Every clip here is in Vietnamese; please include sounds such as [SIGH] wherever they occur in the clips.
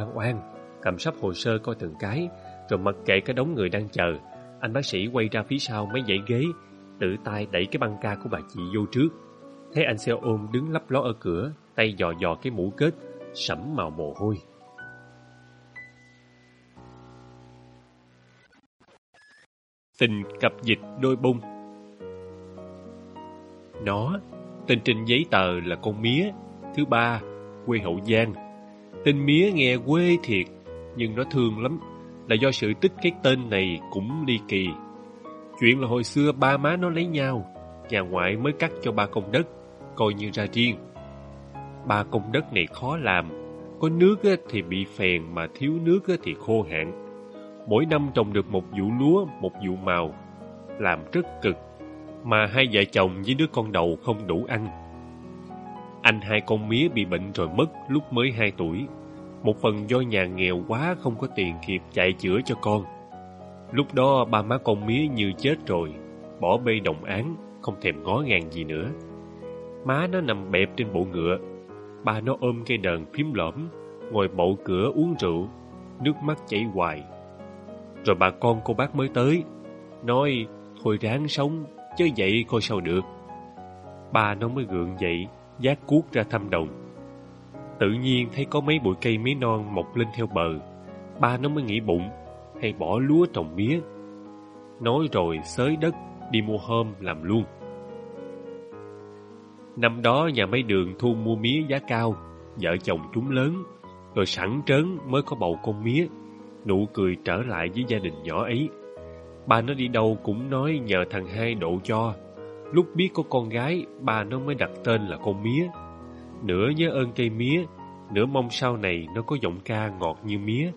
Oan oan, cầm sắp hồ sơ coi từng cái, rồi mặc kệ cái đống người đang chờ. Anh bác sĩ quay ra phía sau mấy dãy ghế, tự tay đẩy cái băng ca của bà chị vô trước. Thấy anh xe ôm đứng lấp ló ở cửa, tay dò dò cái mũ kết, sẫm màu mồ hôi. Tình cặp dịch đôi bung Nó, tên trên giấy tờ là con mía, thứ ba, quê Hậu Giang. Tên mía nghe quê thiệt, nhưng nó thương lắm, là do sự tích cái tên này cũng ly kỳ. Chuyện là hồi xưa ba má nó lấy nhau, nhà ngoại mới cắt cho ba công đất, coi như ra riêng. Ba công đất này khó làm, có nước thì bị phèn mà thiếu nước thì khô hạn. Mỗi năm trồng được một vụ lúa, một vụ màu, làm rất cực, mà hai vợ chồng với đứa con đầu không đủ ăn. Anh hai con mía bị bệnh rồi mất lúc mới hai tuổi. Một phần do nhà nghèo quá không có tiền kịp chạy chữa cho con. Lúc đó ba má con mía như chết rồi, bỏ bê đồng án, không thèm ngó ngàng gì nữa. Má nó nằm bẹp trên bộ ngựa, ba nó ôm cây đờn phím lõm, ngồi bậu cửa uống rượu, nước mắt chảy hoài. Rồi bà con cô bác mới tới, nói thôi ráng sống, chứ vậy coi sao được. Ba nó mới gượng dậy, giác cuốc ra thăm đồng. Tự nhiên thấy có mấy bụi cây mía non mọc lên theo bờ, ba nó mới nghĩ bụng, hay bỏ lúa trồng mía. Nói rồi xới đất, đi mua hôm làm luôn. Năm đó nhà mấy đường thu mua mía giá cao, vợ chồng chúng lớn, rồi sẵn trớn mới có bầu con mía, nụ cười trở lại với gia đình nhỏ ấy. Ba nó đi đâu cũng nói nhờ thằng hai độ cho. Lúc biết có con gái, bà nó mới đặt tên là con mía. Nửa nhớ ơn cây mía, nửa mong sau này nó có giọng ca ngọt như mía.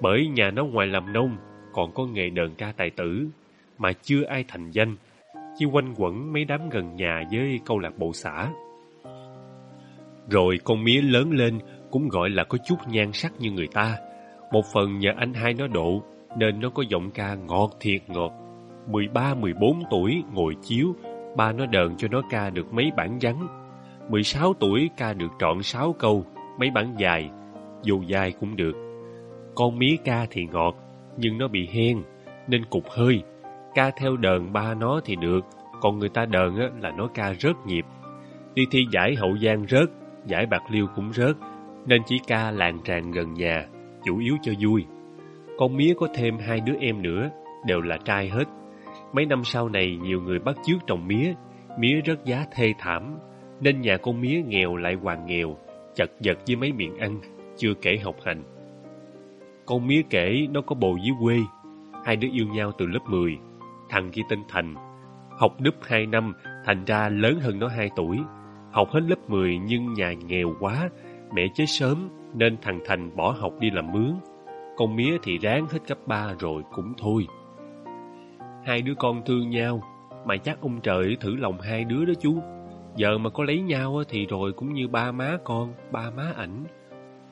Bởi nhà nó ngoài làm nông, còn có nghề đờn ca tài tử, mà chưa ai thành danh, chỉ quanh quẩn mấy đám gần nhà với câu lạc bộ xã. Rồi con mía lớn lên cũng gọi là có chút nhan sắc như người ta. Một phần nhờ anh hai nó độ, nên nó có giọng ca ngọt thiệt ngọt. 13-14 tuổi ngồi chiếu, ba nó đờn cho nó ca được mấy bản vắn. 16 tuổi ca được trọn 6 câu, mấy bản dài, dù dài cũng được. Con mía ca thì ngọt, nhưng nó bị hen, nên cục hơi. Ca theo đờn ba nó thì được, còn người ta đờn á, là nó ca rớt nhịp. Đi thi giải Hậu Giang rớt, giải Bạc Liêu cũng rớt, nên chỉ ca làng tràn gần nhà, chủ yếu cho vui. Con mía có thêm hai đứa em nữa, đều là trai hết. Mấy năm sau này nhiều người bắt chước trồng mía, mía rất giá thê thảm, nên nhà con mía nghèo lại hoàng nghèo, chật vật với mấy miệng ăn, chưa kể học hành. Con mía kể nó có bồ dưới quê, hai đứa yêu nhau từ lớp 10. Thằng kia tên Thành, học đúp 2 năm, thành ra lớn hơn nó 2 tuổi. Học hết lớp 10 nhưng nhà nghèo quá, mẹ chết sớm nên thằng Thành bỏ học đi làm mướn. Con mía thì ráng hết cấp 3 rồi cũng thôi. Hai đứa con thương nhau, mà chắc ông trời thử lòng hai đứa đó chú. Giờ mà có lấy nhau thì rồi cũng như ba má con, ba má ảnh.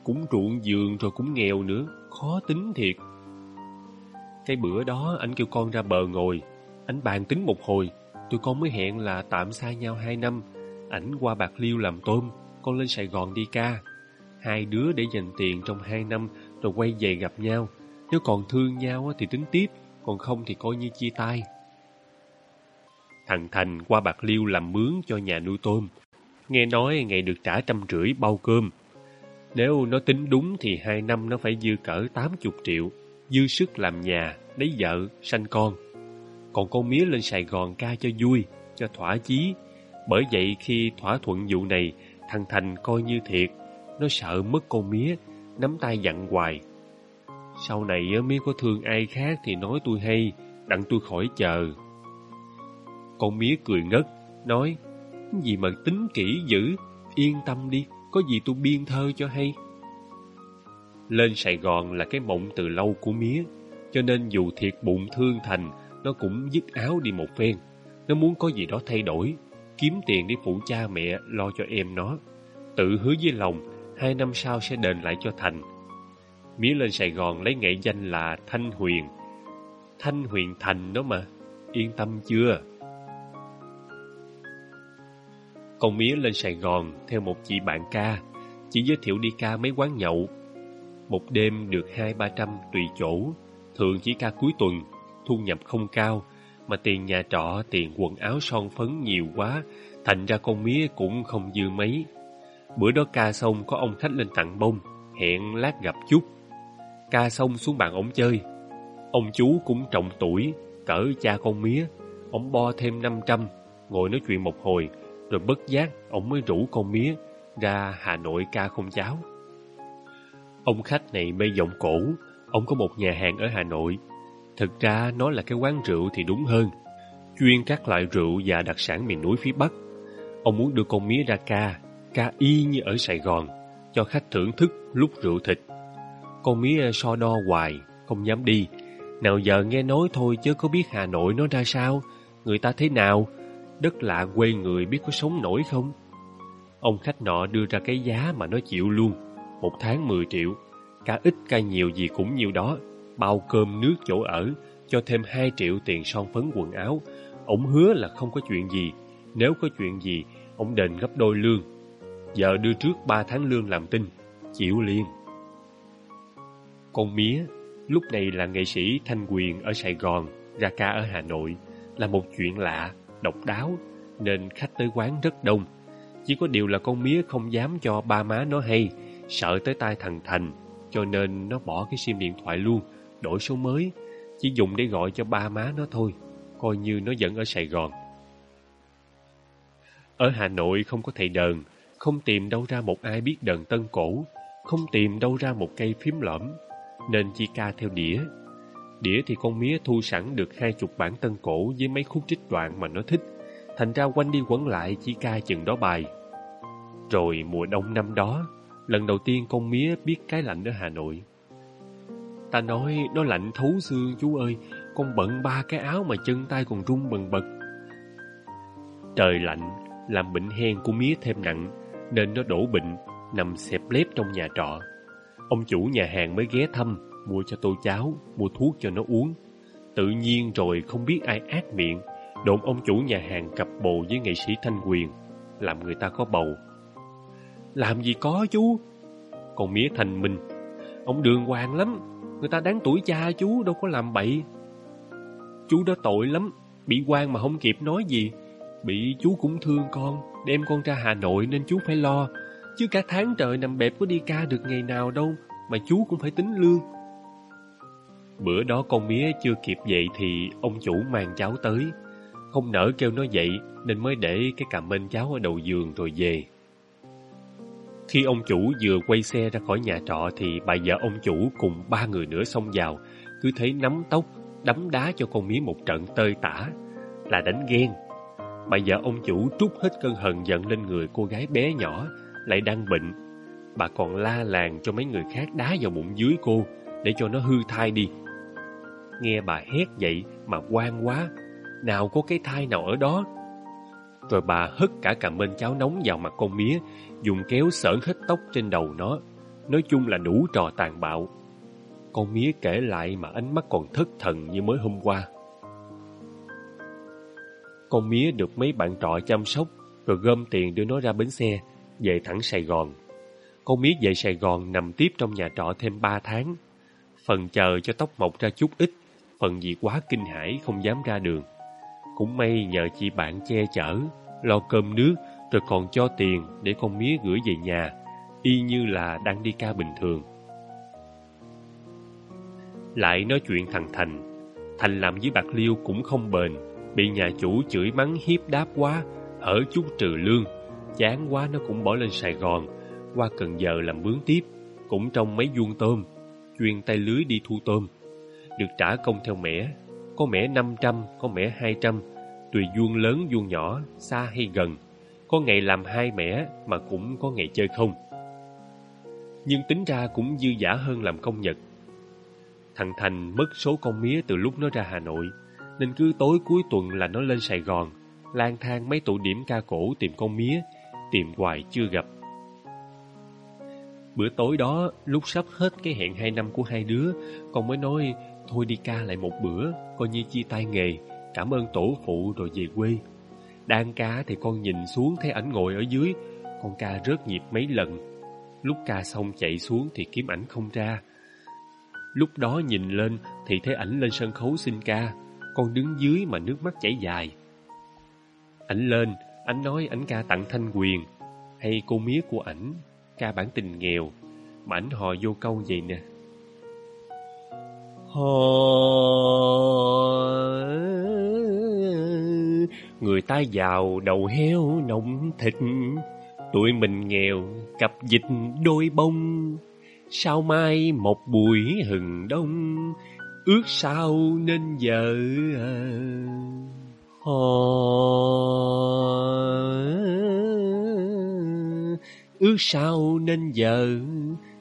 Cũng ruộng giường rồi cũng nghèo nữa, khó tính thiệt. Cái bữa đó anh kêu con ra bờ ngồi, anh bàn tính một hồi, tụi con mới hẹn là tạm xa nhau hai năm. Ảnh qua Bạc Liêu làm tôm, con lên Sài Gòn đi ca. Hai đứa để dành tiền trong hai năm rồi quay về gặp nhau. Nếu còn thương nhau thì tính tiếp, còn không thì coi như chia tay. Thằng Thành qua Bạc Liêu làm mướn cho nhà nuôi tôm. Nghe nói ngày được trả trăm rưỡi bao cơm. Nếu nó tính đúng thì hai năm nó phải dư cỡ 80 triệu, dư sức làm nhà, lấy vợ, sanh con. Còn con mía lên Sài Gòn ca cho vui, cho thỏa chí. Bởi vậy khi thỏa thuận vụ này, thằng Thành coi như thiệt. Nó sợ mất con mía, nắm tay dặn hoài. Sau này mía có thương ai khác thì nói tôi hay, đặng tôi khỏi chờ. Con mía cười ngất, nói, gì mà tính kỹ dữ, yên tâm đi, có gì tôi biên thơ cho hay. Lên Sài Gòn là cái mộng từ lâu của mía, cho nên dù thiệt bụng thương Thành, nó cũng dứt áo đi một phen. Nó muốn có gì đó thay đổi, kiếm tiền để phụ cha mẹ lo cho em nó. Tự hứa với lòng, hai năm sau sẽ đền lại cho Thành. Mía lên Sài Gòn lấy nghệ danh là Thanh Huyền. Thanh Huyền Thành đó mà, yên tâm chưa? Con Mía lên Sài Gòn theo một chị bạn ca, chỉ giới thiệu đi ca mấy quán nhậu. Một đêm được hai ba trăm tùy chỗ, thường chỉ ca cuối tuần, thu nhập không cao, mà tiền nhà trọ, tiền quần áo son phấn nhiều quá, thành ra con mía cũng không dư mấy. Bữa đó ca xong có ông khách lên tặng bông, hẹn lát gặp chút. Ca xong xuống bàn ổng chơi. Ông chú cũng trọng tuổi, cỡ cha con mía. Ông bo thêm 500, ngồi nói chuyện một hồi, rồi bất giác ông mới rủ con mía ra Hà Nội ca không cháo. Ông khách này mê giọng cổ, ông có một nhà hàng ở Hà Nội. Thực ra nó là cái quán rượu thì đúng hơn, chuyên các loại rượu và đặc sản miền núi phía Bắc. Ông muốn đưa con mía ra ca, ca y như ở Sài Gòn, cho khách thưởng thức lúc rượu thịt. Con mía so đo hoài, không dám đi. Nào giờ nghe nói thôi chứ có biết Hà Nội nó ra sao, người ta thế nào, đất lạ quê người biết có sống nổi không? Ông khách nọ đưa ra cái giá mà nó chịu luôn, một tháng 10 triệu, cả ít ca nhiều gì cũng nhiều đó, bao cơm nước chỗ ở, cho thêm 2 triệu tiền son phấn quần áo. Ông hứa là không có chuyện gì, nếu có chuyện gì, ông đền gấp đôi lương. Giờ đưa trước 3 tháng lương làm tin, chịu liền. Con mía, lúc này là nghệ sĩ Thanh Quyền ở Sài Gòn, ra ca ở Hà Nội, là một chuyện lạ, độc đáo, nên khách tới quán rất đông. Chỉ có điều là con mía không dám cho ba má nó hay, sợ tới tai thằng Thành, cho nên nó bỏ cái sim điện thoại luôn, đổi số mới, chỉ dùng để gọi cho ba má nó thôi, coi như nó vẫn ở Sài Gòn. Ở Hà Nội không có thầy đờn, không tìm đâu ra một ai biết đờn tân cổ, không tìm đâu ra một cây phím lõm, nên chỉ ca theo đĩa. Đĩa thì con mía thu sẵn được hai chục bản tân cổ với mấy khúc trích đoạn mà nó thích, thành ra quanh đi quẩn lại chỉ ca chừng đó bài. Rồi mùa đông năm đó, lần đầu tiên con mía biết cái lạnh ở Hà Nội. Ta nói nó lạnh thấu xương chú ơi, con bận ba cái áo mà chân tay còn run bần bật. Trời lạnh, làm bệnh hen của mía thêm nặng, nên nó đổ bệnh, nằm xẹp lép trong nhà trọ. Ông chủ nhà hàng mới ghé thăm, mua cho tô cháo, mua thuốc cho nó uống. Tự nhiên rồi không biết ai ác miệng, đồn ông chủ nhà hàng cặp bồ với nghệ sĩ Thanh Quyền, làm người ta có bầu. Làm gì có chú? Còn mía thành minh, ông đường hoàng lắm, người ta đáng tuổi cha chú đâu có làm bậy. Chú đó tội lắm, bị quan mà không kịp nói gì. Bị chú cũng thương con, đem con ra Hà Nội nên chú phải lo. Chứ cả tháng trời nằm bẹp có đi ca được ngày nào đâu, mà chú cũng phải tính lương. Bữa đó con mía chưa kịp dậy thì ông chủ mang cháu tới. Không nỡ kêu nó dậy nên mới để cái cà mên cháu ở đầu giường rồi về. Khi ông chủ vừa quay xe ra khỏi nhà trọ thì bà vợ ông chủ cùng ba người nữa xông vào, cứ thấy nắm tóc, đấm đá cho con mía một trận tơi tả, là đánh ghen. Bà vợ ông chủ trút hết cơn hận giận lên người cô gái bé nhỏ, lại đang bệnh. Bà còn la làng cho mấy người khác đá vào bụng dưới cô, để cho nó hư thai đi. Nghe bà hét vậy mà quan quá, nào có cái thai nào ở đó. Rồi bà hất cả cà mên cháo nóng vào mặt con mía, dùng kéo sởn hết tóc trên đầu nó. Nói chung là đủ trò tàn bạo. Con mía kể lại mà ánh mắt còn thất thần như mới hôm qua. Con mía được mấy bạn trọ chăm sóc, rồi gom tiền đưa nó ra bến xe, về thẳng Sài Gòn. Con Miết về Sài Gòn nằm tiếp trong nhà trọ thêm ba tháng. Phần chờ cho tóc mọc ra chút ít, phần vì quá kinh hãi không dám ra đường. Cũng may nhờ chị bạn che chở, lo cơm nước, rồi còn cho tiền để con mía gửi về nhà, y như là đang đi ca bình thường. Lại nói chuyện thằng Thành. Thành làm với Bạc Liêu cũng không bền, bị nhà chủ chửi mắng hiếp đáp quá, hở chút trừ lương. Chán quá nó cũng bỏ lên Sài Gòn, qua Cần Giờ làm bướm tiếp, cũng trong mấy vuông tôm, chuyên tay lưới đi thu tôm. Được trả công theo mẻ, có mẻ 500, có mẻ 200, tùy vuông lớn vuông nhỏ, xa hay gần. Có ngày làm hai mẻ mà cũng có ngày chơi không. Nhưng tính ra cũng dư giả hơn làm công nhật. Thằng Thành mất số con mía từ lúc nó ra Hà Nội, nên cứ tối cuối tuần là nó lên Sài Gòn, lang thang mấy tụ điểm ca cổ tìm con mía, tìm hoài chưa gặp. Bữa tối đó, lúc sắp hết cái hẹn hai năm của hai đứa, con mới nói thôi đi ca lại một bữa, coi như chia tay nghề, cảm ơn tổ phụ rồi về quê. Đang ca thì con nhìn xuống thấy ảnh ngồi ở dưới, con ca rớt nhịp mấy lần. Lúc ca xong chạy xuống thì kiếm ảnh không ra. Lúc đó nhìn lên thì thấy ảnh lên sân khấu xin ca, con đứng dưới mà nước mắt chảy dài. Ảnh lên, ảnh nói ảnh ca tặng Thanh Quyền, hay cô mía của ảnh, ca bản tình nghèo, mà ảnh hò vô câu vậy nè. Hò... Người ta giàu đầu heo nồng thịt, tụi mình nghèo cặp dịch đôi bông. Sao mai một buổi hừng đông, ước sao nên vợ hò ước sao nên vợ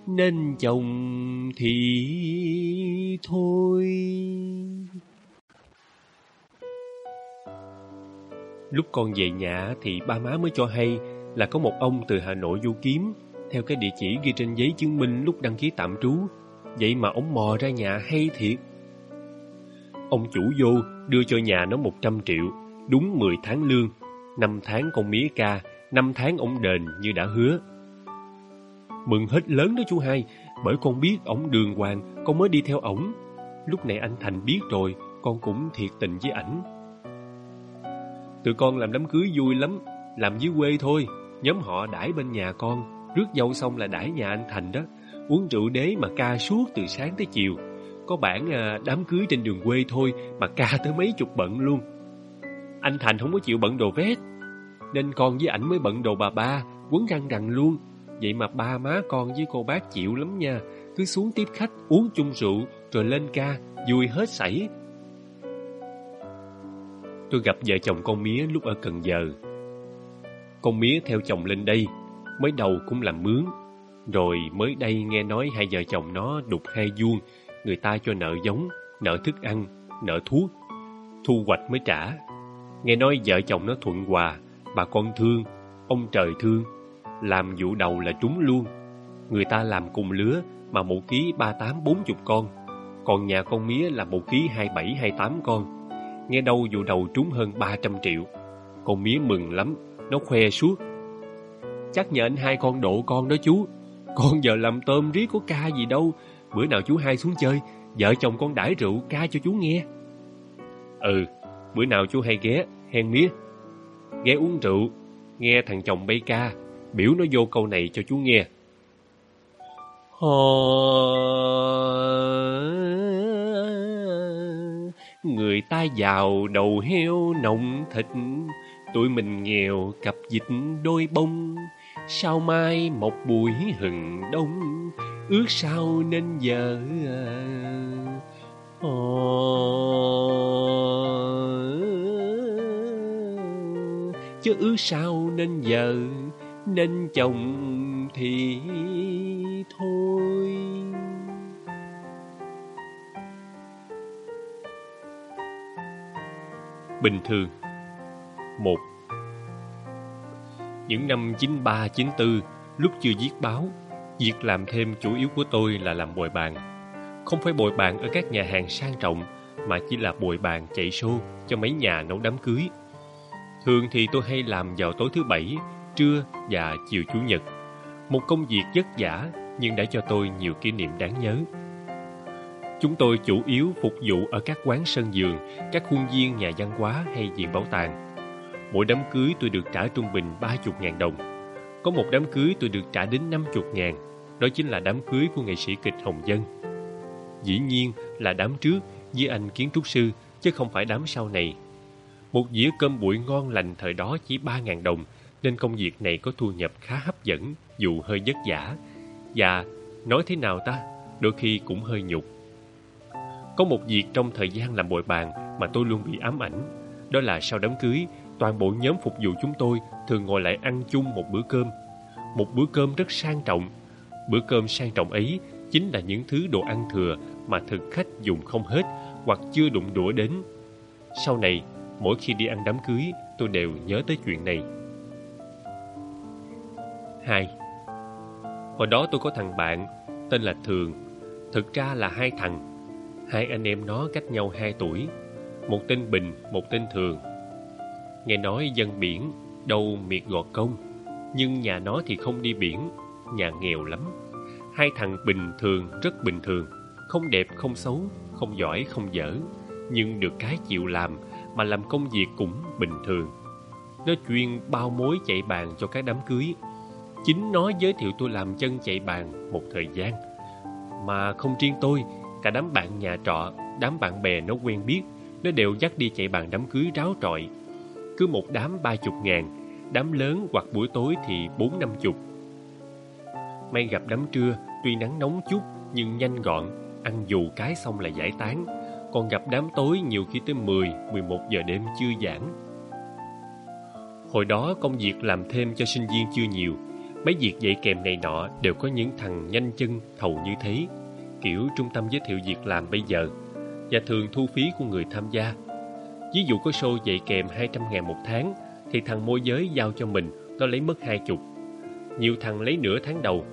nên chồng thì thôi. Lúc con về nhà thì ba má mới cho hay là có một ông từ hà nội du kiếm, theo cái địa chỉ ghi trên giấy chứng minh lúc đăng ký tạm trú. Vậy mà ông mò ra nhà hay thiệt. Ông chủ vô đưa cho nhà nó một trăm triệu, đúng mười tháng lương. Năm tháng con mía ca, năm tháng ông đền như đã hứa. Mừng hết lớn đó chú hai, bởi con biết ổng đường hoàng, con mới đi theo ổng. Lúc này anh thành biết rồi, con cũng thiệt tình với ảnh. Tụi con làm đám cưới vui lắm, làm dưới quê thôi. Nhóm họ đãi bên nhà con, rước dâu xong là đãi nhà anh thành đó. Uống rượu đế mà ca suốt từ sáng tới chiều có bản ờ, đám cưới trên đường quê thôi mà ca tới mấy chục bận luôn. Anh thành không có chịu bận đồ vét, nên con với ảnh mới bận đồ bà ba, quấn răng rằng luôn. Vậy mà ba má con với cô bác chịu lắm nha, Cứ xuống tiếp khách, uống chung rượu, Rồi lên ca, vui hết sảy. Tôi gặp vợ chồng con mía lúc ở Cần Giờ. Con mía theo chồng lên đây, Mới đầu cũng làm mướn, Rồi mới đây nghe nói hai vợ chồng nó đục hai vuông Người ta cho nợ giống, nợ thức ăn, nợ thuốc Thu hoạch mới trả Nghe nói vợ chồng nó thuận hòa Bà con thương, ông trời thương làm vụ đầu là trúng luôn. Người ta làm cùng lứa mà một ký ba tám bốn chục con, còn nhà con mía là một ký hai bảy hai tám con. Nghe đâu vụ đầu trúng hơn ba trăm triệu. Con mía mừng lắm, nó khoe suốt. Chắc nhờ anh hai con độ con đó chú. Con giờ làm tôm riết có ca gì đâu. Bữa nào chú hai xuống chơi, vợ chồng con đãi rượu ca cho chú nghe. Ừ, bữa nào chú hay ghé, hen mía. Ghé uống rượu, nghe thằng chồng bay ca, biểu nó vô câu này cho chú nghe. Hò... Người ta giàu đầu heo nồng thịt, tụi mình nghèo cặp dịch đôi bông. Sao mai một buổi hừng đông, ước sao nên vợ Hò... Ờ. Chứ ước sao nên vợ nên chồng thì thôi. Bình thường một. Những năm 93, 94 Lúc chưa viết báo Việc làm thêm chủ yếu của tôi là làm bồi bàn Không phải bồi bàn ở các nhà hàng sang trọng Mà chỉ là bồi bàn chạy show Cho mấy nhà nấu đám cưới Thường thì tôi hay làm vào tối thứ bảy trưa và chiều Chủ nhật. Một công việc vất vả nhưng đã cho tôi nhiều kỷ niệm đáng nhớ. Chúng tôi chủ yếu phục vụ ở các quán sân giường, các khuôn viên nhà văn hóa hay viện bảo tàng. Mỗi đám cưới tôi được trả trung bình 30.000 đồng. Có một đám cưới tôi được trả đến 50.000, đó chính là đám cưới của nghệ sĩ kịch Hồng Dân. Dĩ nhiên là đám trước với anh kiến trúc sư, chứ không phải đám sau này. Một dĩa cơm bụi ngon lành thời đó chỉ 3.000 đồng, nên công việc này có thu nhập khá hấp dẫn dù hơi vất vả. Và nói thế nào ta? Đôi khi cũng hơi nhục. Có một việc trong thời gian làm bồi bàn mà tôi luôn bị ám ảnh. Đó là sau đám cưới toàn bộ nhóm phục vụ chúng tôi thường ngồi lại ăn chung một bữa cơm. Một bữa cơm rất sang trọng bữa cơm sang trọng ấy chính là những thứ đồ ăn thừa mà thực khách dùng không hết hoặc chưa đụng đũa đến. Sau này mỗi khi đi ăn đám cưới tôi đều nhớ tới chuyện này. 2 Hồi đó tôi có thằng bạn Tên là Thường. Thực ra là hai thằng. Hai anh em nó cách nhau hai tuổi. Một tên Bình, một tên Thường. Nghe nói dân biển Đâu miệt gọt công. Nhưng nhà nó thì không đi biển nhà nghèo lắm. Hai thằng bình thường, rất bình thường, không đẹp, không xấu, không giỏi, không dở, nhưng được cái chịu làm mà làm công việc cũng bình thường. Nó chuyên bao mối chạy bàn cho các đám cưới. Chính nó giới thiệu tôi làm chân chạy bàn một thời gian. Mà không riêng tôi, cả đám bạn nhà trọ, đám bạn bè nó quen biết, nó đều dắt đi chạy bàn đám cưới ráo trọi. Cứ một đám ba chục ngàn, đám lớn hoặc buổi tối thì bốn năm chục. May gặp đám trưa, tuy nắng nóng chút nhưng nhanh gọn, ăn dù cái xong là giải tán. Còn gặp đám tối nhiều khi tới 10, 11 giờ đêm chưa giãn. Hồi đó công việc làm thêm cho sinh viên chưa nhiều, mấy việc dạy kèm này nọ đều có những thằng nhanh chân thầu như thế, kiểu trung tâm giới thiệu việc làm bây giờ, và thường thu phí của người tham gia. Ví dụ có show dạy kèm 200 ngàn một tháng, thì thằng môi giới giao cho mình, nó lấy mất hai chục. Nhiều thằng lấy nửa tháng đầu.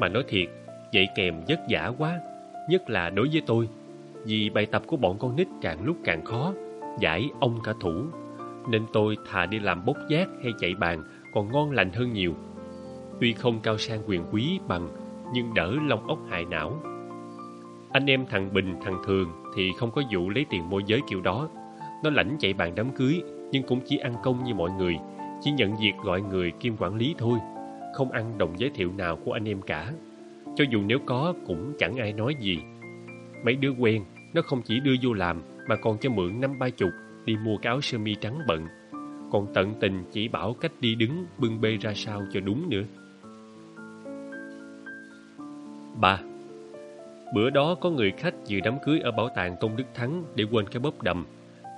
Mà nói thiệt, dạy kèm vất vả quá, nhất là đối với tôi. Vì bài tập của bọn con nít càng lúc càng khó, giải ông cả thủ. Nên tôi thà đi làm bốc giác hay chạy bàn còn ngon lành hơn nhiều. Tuy không cao sang quyền quý bằng, nhưng đỡ lông ốc hại não. Anh em thằng Bình, thằng Thường thì không có vụ lấy tiền môi giới kiểu đó. Nó lãnh chạy bàn đám cưới, nhưng cũng chỉ ăn công như mọi người, chỉ nhận việc gọi người kiêm quản lý thôi, không ăn đồng giới thiệu nào của anh em cả. Cho dù nếu có cũng chẳng ai nói gì. Mấy đứa quen, nó không chỉ đưa vô làm mà còn cho mượn năm ba chục đi mua cái áo sơ mi trắng bận. Còn tận tình chỉ bảo cách đi đứng bưng bê ra sao cho đúng nữa. ba Bữa đó có người khách dự đám cưới ở bảo tàng Tôn Đức Thắng để quên cái bóp đầm.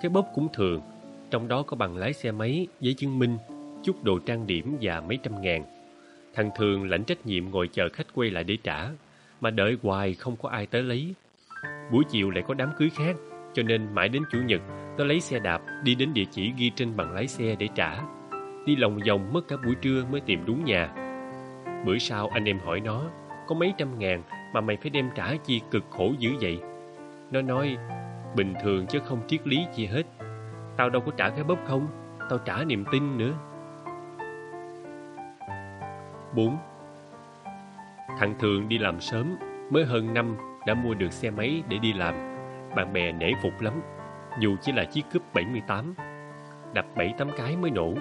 Cái bóp cũng thường, trong đó có bằng lái xe máy, giấy chứng minh, chút đồ trang điểm và mấy trăm ngàn. Thằng Thường lãnh trách nhiệm ngồi chờ khách quay lại để trả, mà đợi hoài không có ai tới lấy. Buổi chiều lại có đám cưới khác, cho nên mãi đến Chủ nhật, nó lấy xe đạp đi đến địa chỉ ghi trên bằng lái xe để trả. Đi lòng vòng mất cả buổi trưa mới tìm đúng nhà. Bữa sau anh em hỏi nó, có mấy trăm ngàn mà mày phải đem trả chi cực khổ dữ vậy? Nó nói, bình thường chứ không triết lý chi hết. Tao đâu có trả cái bóp không, tao trả niềm tin nữa. 4. Thằng Thường đi làm sớm, mới hơn năm đã mua được xe máy để đi làm. Bạn bè nể phục lắm, dù chỉ là chiếc cúp 78. Đập 7-8 cái mới nổ.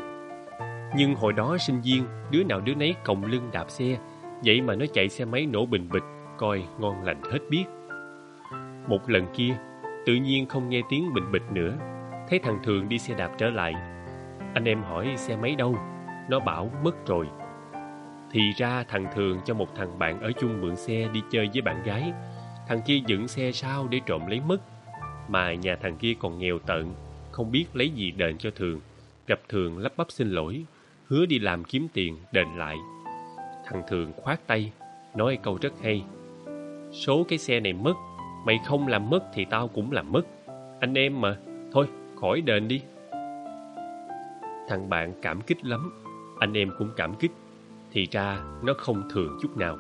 Nhưng hồi đó sinh viên, đứa nào đứa nấy còng lưng đạp xe, vậy mà nó chạy xe máy nổ bình bịch, coi ngon lành hết biết. Một lần kia, tự nhiên không nghe tiếng bình bịch nữa, thấy thằng Thường đi xe đạp trở lại. Anh em hỏi xe máy đâu, nó bảo mất rồi. Thì ra thằng Thường cho một thằng bạn ở chung mượn xe đi chơi với bạn gái. Thằng kia dựng xe sau để trộm lấy mất. Mà nhà thằng kia còn nghèo tận, không biết lấy gì đền cho Thường. Gặp Thường lắp bắp xin lỗi, hứa đi làm kiếm tiền đền lại. Thằng Thường khoát tay, nói câu rất hay. Số cái xe này mất, mày không làm mất thì tao cũng làm mất. Anh em mà, thôi khỏi đền đi. Thằng bạn cảm kích lắm, anh em cũng cảm kích. Thì ra nó không thường chút nào.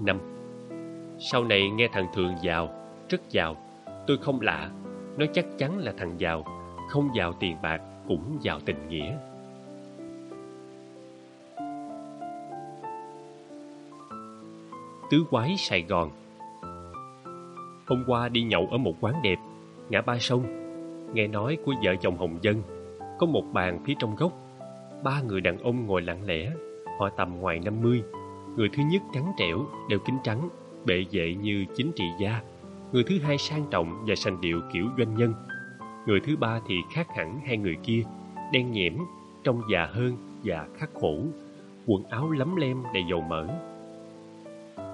năm Sau này nghe thằng Thường giàu, rất giàu, tôi không lạ. Nó chắc chắn là thằng giàu, không giàu tiền bạc cũng giàu tình nghĩa. Tứ quái Sài Gòn Hôm qua đi nhậu ở một quán đẹp, ngã ba sông. Nghe nói của vợ chồng Hồng Dân, có một bàn phía trong góc. Ba người đàn ông ngồi lặng lẽ, họ tầm ngoài năm mươi. Người thứ nhất trắng trẻo, đeo kính trắng, bệ vệ như chính trị gia. Người thứ hai sang trọng và sành điệu kiểu doanh nhân. Người thứ ba thì khác hẳn hai người kia, đen nhẽm, trông già hơn và khắc khổ. Quần áo lấm lem đầy dầu mỡ.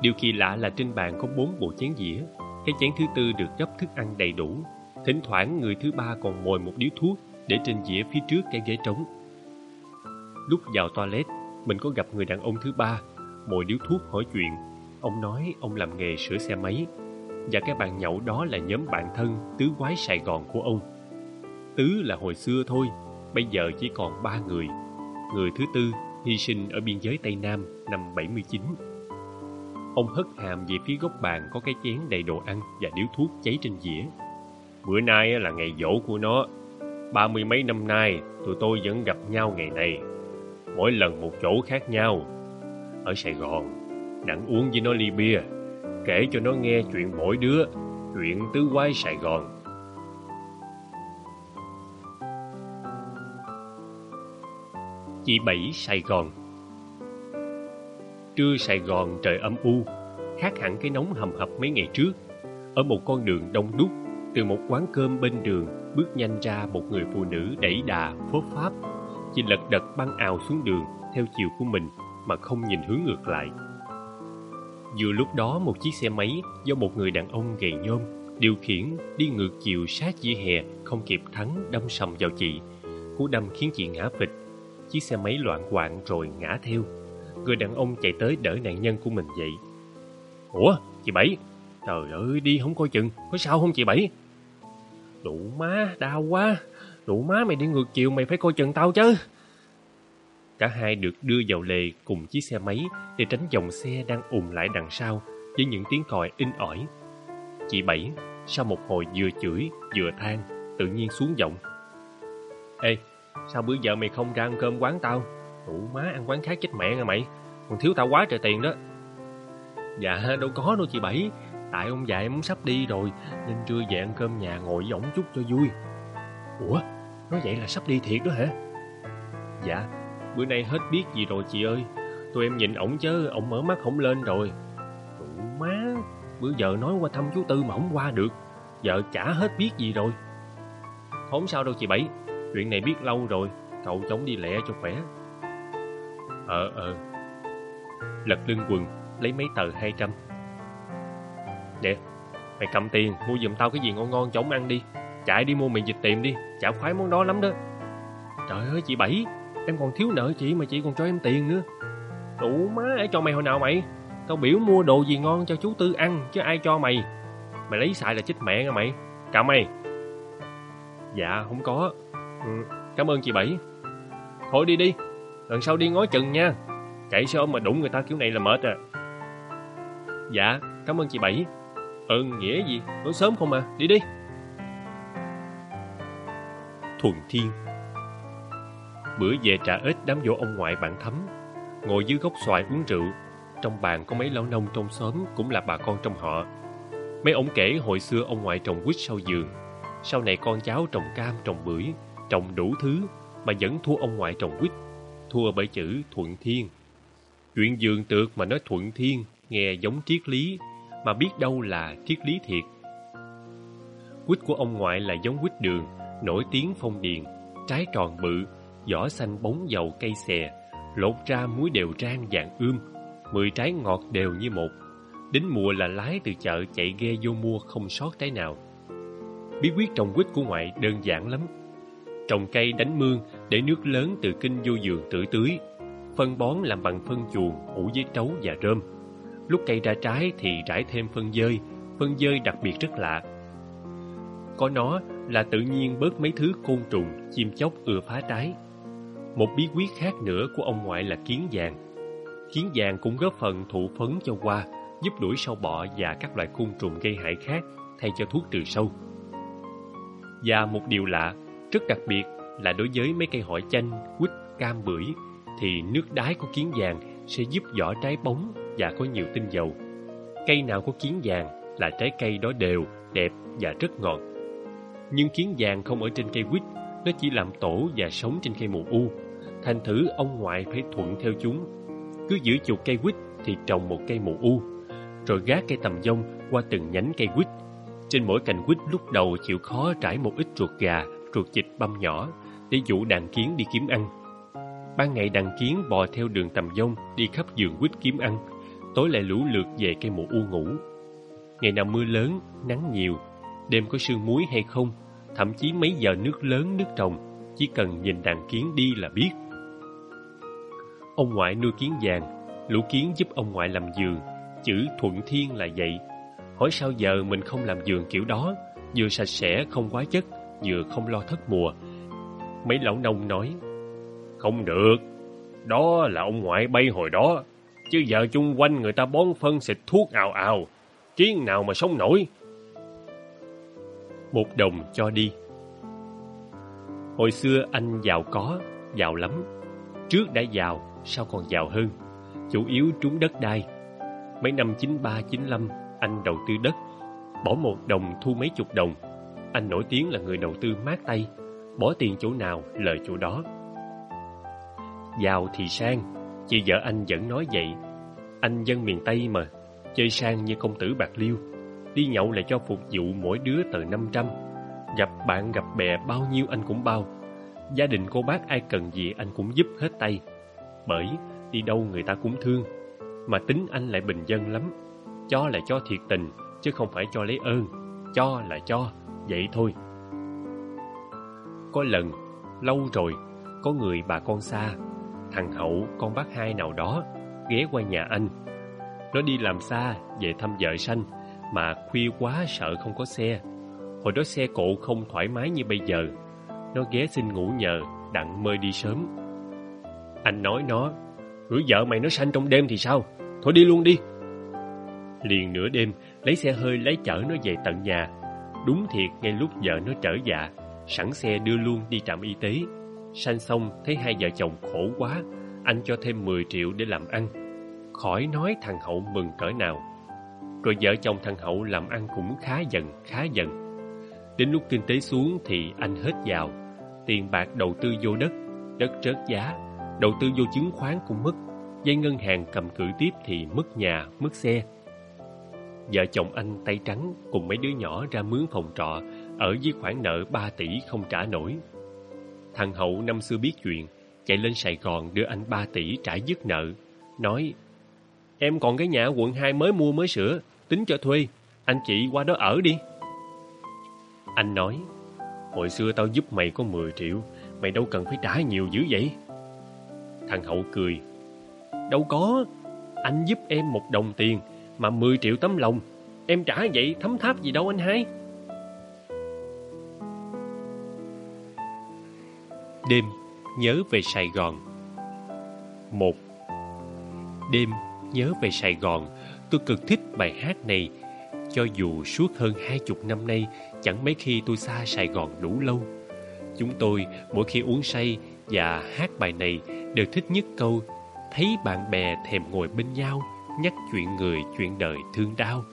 Điều kỳ lạ là trên bàn có bốn bộ chén dĩa. Cái chén thứ tư được gấp thức ăn đầy đủ. Thỉnh thoảng người thứ ba còn mồi một điếu thuốc để trên dĩa phía trước cái ghế trống. Lúc vào toilet, mình có gặp người đàn ông thứ ba, mồi điếu thuốc hỏi chuyện. Ông nói ông làm nghề sửa xe máy. Và cái bàn nhậu đó là nhóm bạn thân tứ quái Sài Gòn của ông. Tứ là hồi xưa thôi, bây giờ chỉ còn ba người. Người thứ tư hy sinh ở biên giới Tây Nam năm 79. Ông hất hàm về phía góc bàn có cái chén đầy đồ ăn và điếu thuốc cháy trên dĩa. Bữa nay là ngày dỗ của nó. Ba mươi mấy năm nay, tụi tôi vẫn gặp nhau ngày này mỗi lần một chỗ khác nhau. Ở Sài Gòn, đặng uống với nó ly bia, kể cho nó nghe chuyện mỗi đứa, chuyện tứ quái Sài Gòn. Chị Bảy Sài Gòn Trưa Sài Gòn trời âm u, khác hẳn cái nóng hầm hập mấy ngày trước. Ở một con đường đông đúc, từ một quán cơm bên đường bước nhanh ra một người phụ nữ đẩy đà, phốt pháp. Chị lật đật băng ào xuống đường theo chiều của mình mà không nhìn hướng ngược lại. Vừa lúc đó một chiếc xe máy do một người đàn ông gầy nhôm điều khiển đi ngược chiều sát vỉa hè không kịp thắng đâm sầm vào chị. Cú đâm khiến chị ngã phịch. Chiếc xe máy loạn quạng rồi ngã theo. Người đàn ông chạy tới đỡ nạn nhân của mình dậy. Ủa, chị Bảy? Trời ơi, đi không coi chừng, có sao không chị Bảy? Đủ má, đau quá. Đủ má mày đi ngược chiều mày phải coi chừng tao chứ. Cả hai được đưa vào lề cùng chiếc xe máy để tránh dòng xe đang ùn lại đằng sau với những tiếng còi in ỏi. Chị Bảy, sau một hồi vừa chửi vừa than, tự nhiên xuống giọng. Ê, sao bữa giờ mày không ra ăn cơm quán tao? Đủ má ăn quán khác chết mẹ nghe mày, còn thiếu tao quá trời tiền đó. Dạ, đâu có đâu chị Bảy, tại ông già em sắp đi rồi nên trưa về ăn cơm nhà ngồi với ổng chút cho vui. Ủa, nói vậy là sắp đi thiệt đó hả? Dạ, bữa nay hết biết gì rồi chị ơi. Tụi em nhìn ổng chứ, ổng mở mắt không lên rồi. Tụ má, bữa giờ nói qua thăm chú Tư mà không qua được. Giờ chả hết biết gì rồi. Không sao đâu chị Bảy, chuyện này biết lâu rồi. Cậu chống đi lẹ cho khỏe. Ờ, ờ. Lật lưng quần, lấy mấy tờ 200. Nè, mày cầm tiền, mua giùm tao cái gì ngon ngon chống ăn đi. Chạy đi mua mì dịch tiệm đi, chả khoái món đó lắm đó. Trời ơi, chị Bảy, Em còn thiếu nợ chị mà chị còn cho em tiền nữa. Đủ má ai cho mày hồi nào mày? Tao biểu mua đồ gì ngon cho chú Tư ăn Chứ ai cho mày? Mày lấy xài là chết mẹ nha mày. Cầm mày. Dạ không có. Ừ, Cảm ơn chị Bảy. Thôi đi đi Lần sau đi ngó chừng nha. Chạy xe ôm mà đụng người ta kiểu này là mệt à. Dạ cảm ơn chị Bảy. Ừ nghĩa gì? Nói sớm không mà đi đi. Thuần Thiên. Bữa về trà ếch đám vỗ ông ngoại bạn thấm Ngồi dưới gốc xoài uống rượu. Trong bàn có mấy lão nông trong xóm Cũng là bà con trong họ. Mấy ông kể hồi xưa ông ngoại trồng quýt sau giường. Sau này con cháu trồng cam, trồng bưởi, Trồng đủ thứ Mà vẫn thua ông ngoại trồng quýt. Thua bởi chữ thuận thiên. Chuyện giường tược mà nói thuận thiên Nghe giống triết lý, Mà biết đâu là triết lý thiệt. Quýt của ông ngoại là giống quýt đường. Nổi tiếng phong điền Trái tròn bự vỏ xanh bóng dầu cây xè, lột ra muối đều rang dạng ươm, mười trái ngọt đều như một. Đến mùa là lái từ chợ chạy ghe vô mua không sót trái nào. Bí quyết trồng quýt của ngoại đơn giản lắm. Trồng cây đánh mương để nước lớn từ kinh vô giường tưới tưới. Phân bón làm bằng phân chuồng, ủ với trấu và rơm. Lúc cây ra trái thì rải thêm phân dơi, phân dơi đặc biệt rất lạ. Có nó là tự nhiên bớt mấy thứ côn trùng, chim chóc ưa phá trái. Một bí quyết khác nữa của ông ngoại là kiến vàng. Kiến vàng cũng góp phần thụ phấn cho hoa, giúp đuổi sâu bọ và các loại côn trùng gây hại khác thay cho thuốc trừ sâu. Và một điều lạ, rất đặc biệt là đối với mấy cây hỏi chanh, quýt, cam bưởi thì nước đái của kiến vàng sẽ giúp vỏ trái bóng và có nhiều tinh dầu. Cây nào có kiến vàng là trái cây đó đều, đẹp và rất ngọt. Nhưng kiến vàng không ở trên cây quýt nó chỉ làm tổ và sống trên cây mù u. Thành thử ông ngoại phải thuận theo chúng. Cứ giữ chục cây quýt thì trồng một cây mù u, rồi gác cây tầm dông qua từng nhánh cây quýt. Trên mỗi cành quýt lúc đầu chịu khó trải một ít ruột gà, ruột vịt băm nhỏ để dụ đàn kiến đi kiếm ăn. Ban ngày đàn kiến bò theo đường tầm dông đi khắp vườn quýt kiếm ăn, tối lại lũ lượt về cây mù u ngủ. Ngày nào mưa lớn, nắng nhiều, đêm có sương muối hay không thậm chí mấy giờ nước lớn nước trồng, chỉ cần nhìn đàn kiến đi là biết. Ông ngoại nuôi kiến vàng, lũ kiến giúp ông ngoại làm giường, chữ thuận thiên là vậy. Hỏi sao giờ mình không làm giường kiểu đó, vừa sạch sẽ không quá chất, vừa không lo thất mùa. Mấy lão nông nói, không được, đó là ông ngoại bay hồi đó, chứ giờ chung quanh người ta bón phân xịt thuốc ào ào, kiến nào mà sống nổi một đồng cho đi. Hồi xưa anh giàu có, giàu lắm. Trước đã giàu, sau còn giàu hơn? Chủ yếu trúng đất đai. Mấy năm 93-95, anh đầu tư đất, bỏ một đồng thu mấy chục đồng. Anh nổi tiếng là người đầu tư mát tay, bỏ tiền chỗ nào lời chỗ đó. Giàu thì sang, chị vợ anh vẫn nói vậy. Anh dân miền Tây mà, chơi sang như công tử Bạc Liêu. Đi nhậu là cho phục vụ mỗi đứa tờ 500. Gặp bạn gặp bè bao nhiêu anh cũng bao. Gia đình cô bác ai cần gì anh cũng giúp hết tay. Bởi đi đâu người ta cũng thương. Mà tính anh lại bình dân lắm. Cho là cho thiệt tình, chứ không phải cho lấy ơn. Cho là cho, vậy thôi. Có lần, lâu rồi, có người bà con xa, thằng Hậu, con bác hai nào đó, ghé qua nhà anh. Nó đi làm xa, về thăm vợ sanh, mà khuya quá sợ không có xe. Hồi đó xe cộ không thoải mái như bây giờ. Nó ghé xin ngủ nhờ, đặng mơi đi sớm. Anh nói nó, gửi vợ mày nó sanh trong đêm thì sao? Thôi đi luôn đi. Liền nửa đêm, lấy xe hơi lấy chở nó về tận nhà. Đúng thiệt ngay lúc vợ nó trở dạ, sẵn xe đưa luôn đi trạm y tế. Sanh xong thấy hai vợ chồng khổ quá, anh cho thêm 10 triệu để làm ăn. Khỏi nói thằng Hậu mừng cỡ nào. Rồi vợ chồng thằng Hậu làm ăn cũng khá dần, khá dần. Đến lúc kinh tế xuống thì anh hết giàu. Tiền bạc đầu tư vô đất, đất rớt giá. Đầu tư vô chứng khoán cũng mất. Dây ngân hàng cầm cự tiếp thì mất nhà, mất xe. Vợ chồng anh tay trắng cùng mấy đứa nhỏ ra mướn phòng trọ ở với khoản nợ 3 tỷ không trả nổi. Thằng Hậu năm xưa biết chuyện, chạy lên Sài Gòn đưa anh 3 tỷ trả dứt nợ. Nói, em còn cái nhà quận 2 mới mua mới sửa, tính cho thuê, anh chị qua đó ở đi. Anh nói, hồi xưa tao giúp mày có 10 triệu, mày đâu cần phải trả nhiều dữ vậy. Thằng Hậu cười, đâu có, anh giúp em một đồng tiền, mà 10 triệu tấm lòng, em trả vậy thấm tháp gì đâu anh hai. Đêm nhớ về Sài Gòn một Đêm nhớ về Sài Gòn Tôi cực thích bài hát này. Cho dù suốt hơn hai chục năm nay Chẳng mấy khi tôi xa Sài Gòn đủ lâu. Chúng tôi mỗi khi uống say Và hát bài này Đều thích nhất câu Thấy bạn bè thèm ngồi bên nhau Nhắc chuyện người chuyện đời thương đau.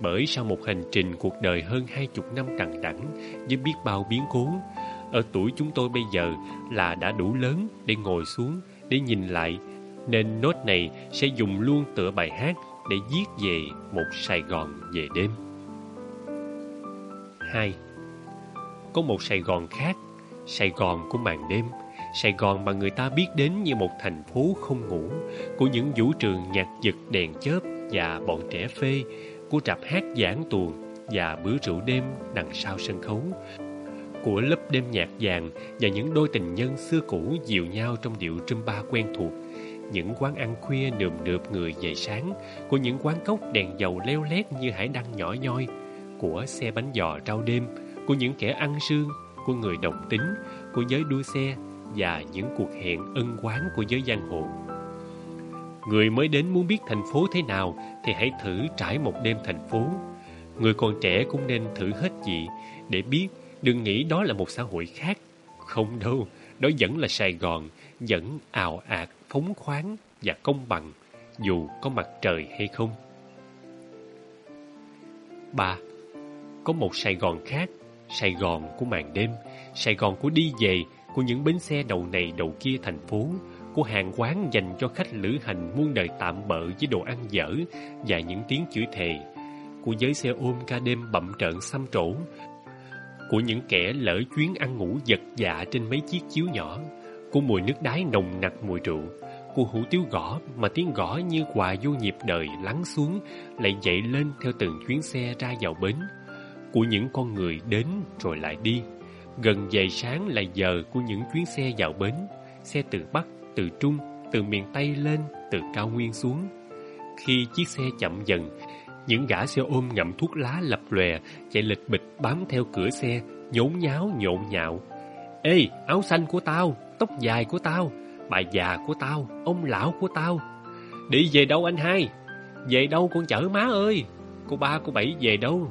Bởi sau một hành trình cuộc đời hơn hai chục năm đằng đẵng Với biết bao biến cố ở tuổi chúng tôi bây giờ là đã đủ lớn để ngồi xuống, để nhìn lại, nên nốt này sẽ dùng luôn tựa bài hát để viết về một Sài Gòn về đêm. 2. Có một Sài Gòn khác, Sài Gòn của màn đêm, Sài Gòn mà người ta biết đến như một thành phố không ngủ, của những vũ trường nhạc giật đèn chớp và bọn trẻ phê, của trạp hát giảng tuồng và bữa rượu đêm đằng sau sân khấu, của lớp đêm nhạc vàng và những đôi tình nhân xưa cũ dịu nhau trong điệu trâm ba quen thuộc. Những quán ăn khuya nườm nượp người dậy sáng, của những quán cốc đèn dầu leo lét như hải đăng nhỏ nhoi, của xe bánh giò trao đêm, của những kẻ ăn sương, của người đồng tính, của giới đua xe và những cuộc hẹn ân quán của giới giang hồ. Người mới đến muốn biết thành phố thế nào thì hãy thử trải một đêm thành phố. Người còn trẻ cũng nên thử hết gì để biết Đừng nghĩ đó là một xã hội khác. Không đâu, đó vẫn là Sài Gòn, vẫn ào ạt, phóng khoáng và công bằng, dù có mặt trời hay không. 3. Có một Sài Gòn khác, Sài Gòn của màn đêm, Sài Gòn của đi về, của những bến xe đầu này đầu kia thành phố, của hàng quán dành cho khách lữ hành muôn đời tạm bợ với đồ ăn dở và những tiếng chửi thề, của giới xe ôm ca đêm bậm trợn xăm trổ, của những kẻ lỡ chuyến ăn ngủ giật dạ trên mấy chiếc chiếu nhỏ, của mùi nước đái nồng nặc mùi rượu, của hủ tiếu gõ mà tiếng gõ như quà vô nhịp đời lắng xuống lại dậy lên theo từng chuyến xe ra vào bến, của những con người đến rồi lại đi, gần dậy sáng là giờ của những chuyến xe vào bến, xe từ Bắc, từ Trung, từ miền Tây lên, từ cao nguyên xuống. Khi chiếc xe chậm dần, những gã xe ôm ngậm thuốc lá lập lòe, chạy lịch bịch bám theo cửa xe, nhốn nháo nhộn nhạo. Ê, áo xanh của tao, tóc dài của tao, bà già của tao, ông lão của tao. Đi về đâu anh hai? Về đâu con chở má ơi? Cô ba cô bảy về đâu?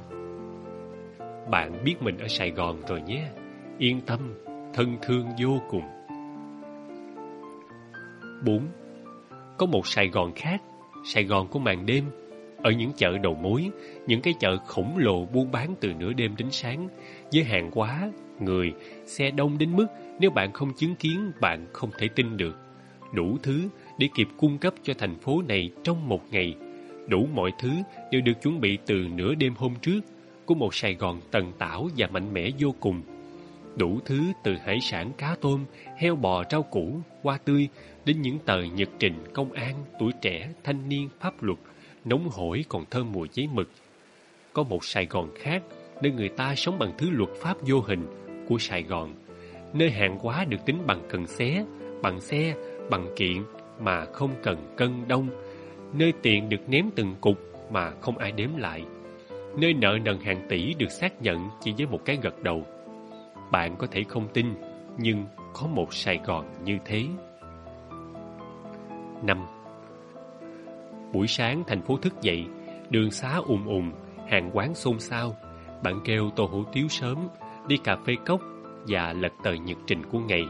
Bạn biết mình ở Sài Gòn rồi nhé. Yên tâm, thân thương vô cùng. 4 Có một Sài Gòn khác, Sài Gòn của màn đêm. Ở những chợ đầu mối, những cái chợ khổng lồ buôn bán từ nửa đêm đến sáng, với hàng hóa, người, xe đông đến mức nếu bạn không chứng kiến, bạn không thể tin được. Đủ thứ để kịp cung cấp cho thành phố này trong một ngày. Đủ mọi thứ đều được chuẩn bị từ nửa đêm hôm trước của một Sài Gòn tần tảo và mạnh mẽ vô cùng. Đủ thứ từ hải sản cá tôm, heo bò rau củ, hoa tươi đến những tờ nhật trình công an, tuổi trẻ, thanh niên, pháp luật, nóng hổi còn thơm mùi giấy mực. Có một Sài Gòn khác, nơi người ta sống bằng thứ luật pháp vô hình của Sài Gòn, nơi hàng hóa được tính bằng cần xé, bằng xe, bằng kiện mà không cần cân đông, nơi tiền được ném từng cục mà không ai đếm lại, nơi nợ nần hàng tỷ được xác nhận chỉ với một cái gật đầu. Bạn có thể không tin, nhưng có một Sài Gòn như thế. 5. Buổi sáng thành phố thức dậy, đường xá ùm ùm, hàng quán xôn xao. Bạn kêu tô hủ tiếu sớm, đi cà phê cốc và lật tờ nhật trình của ngày.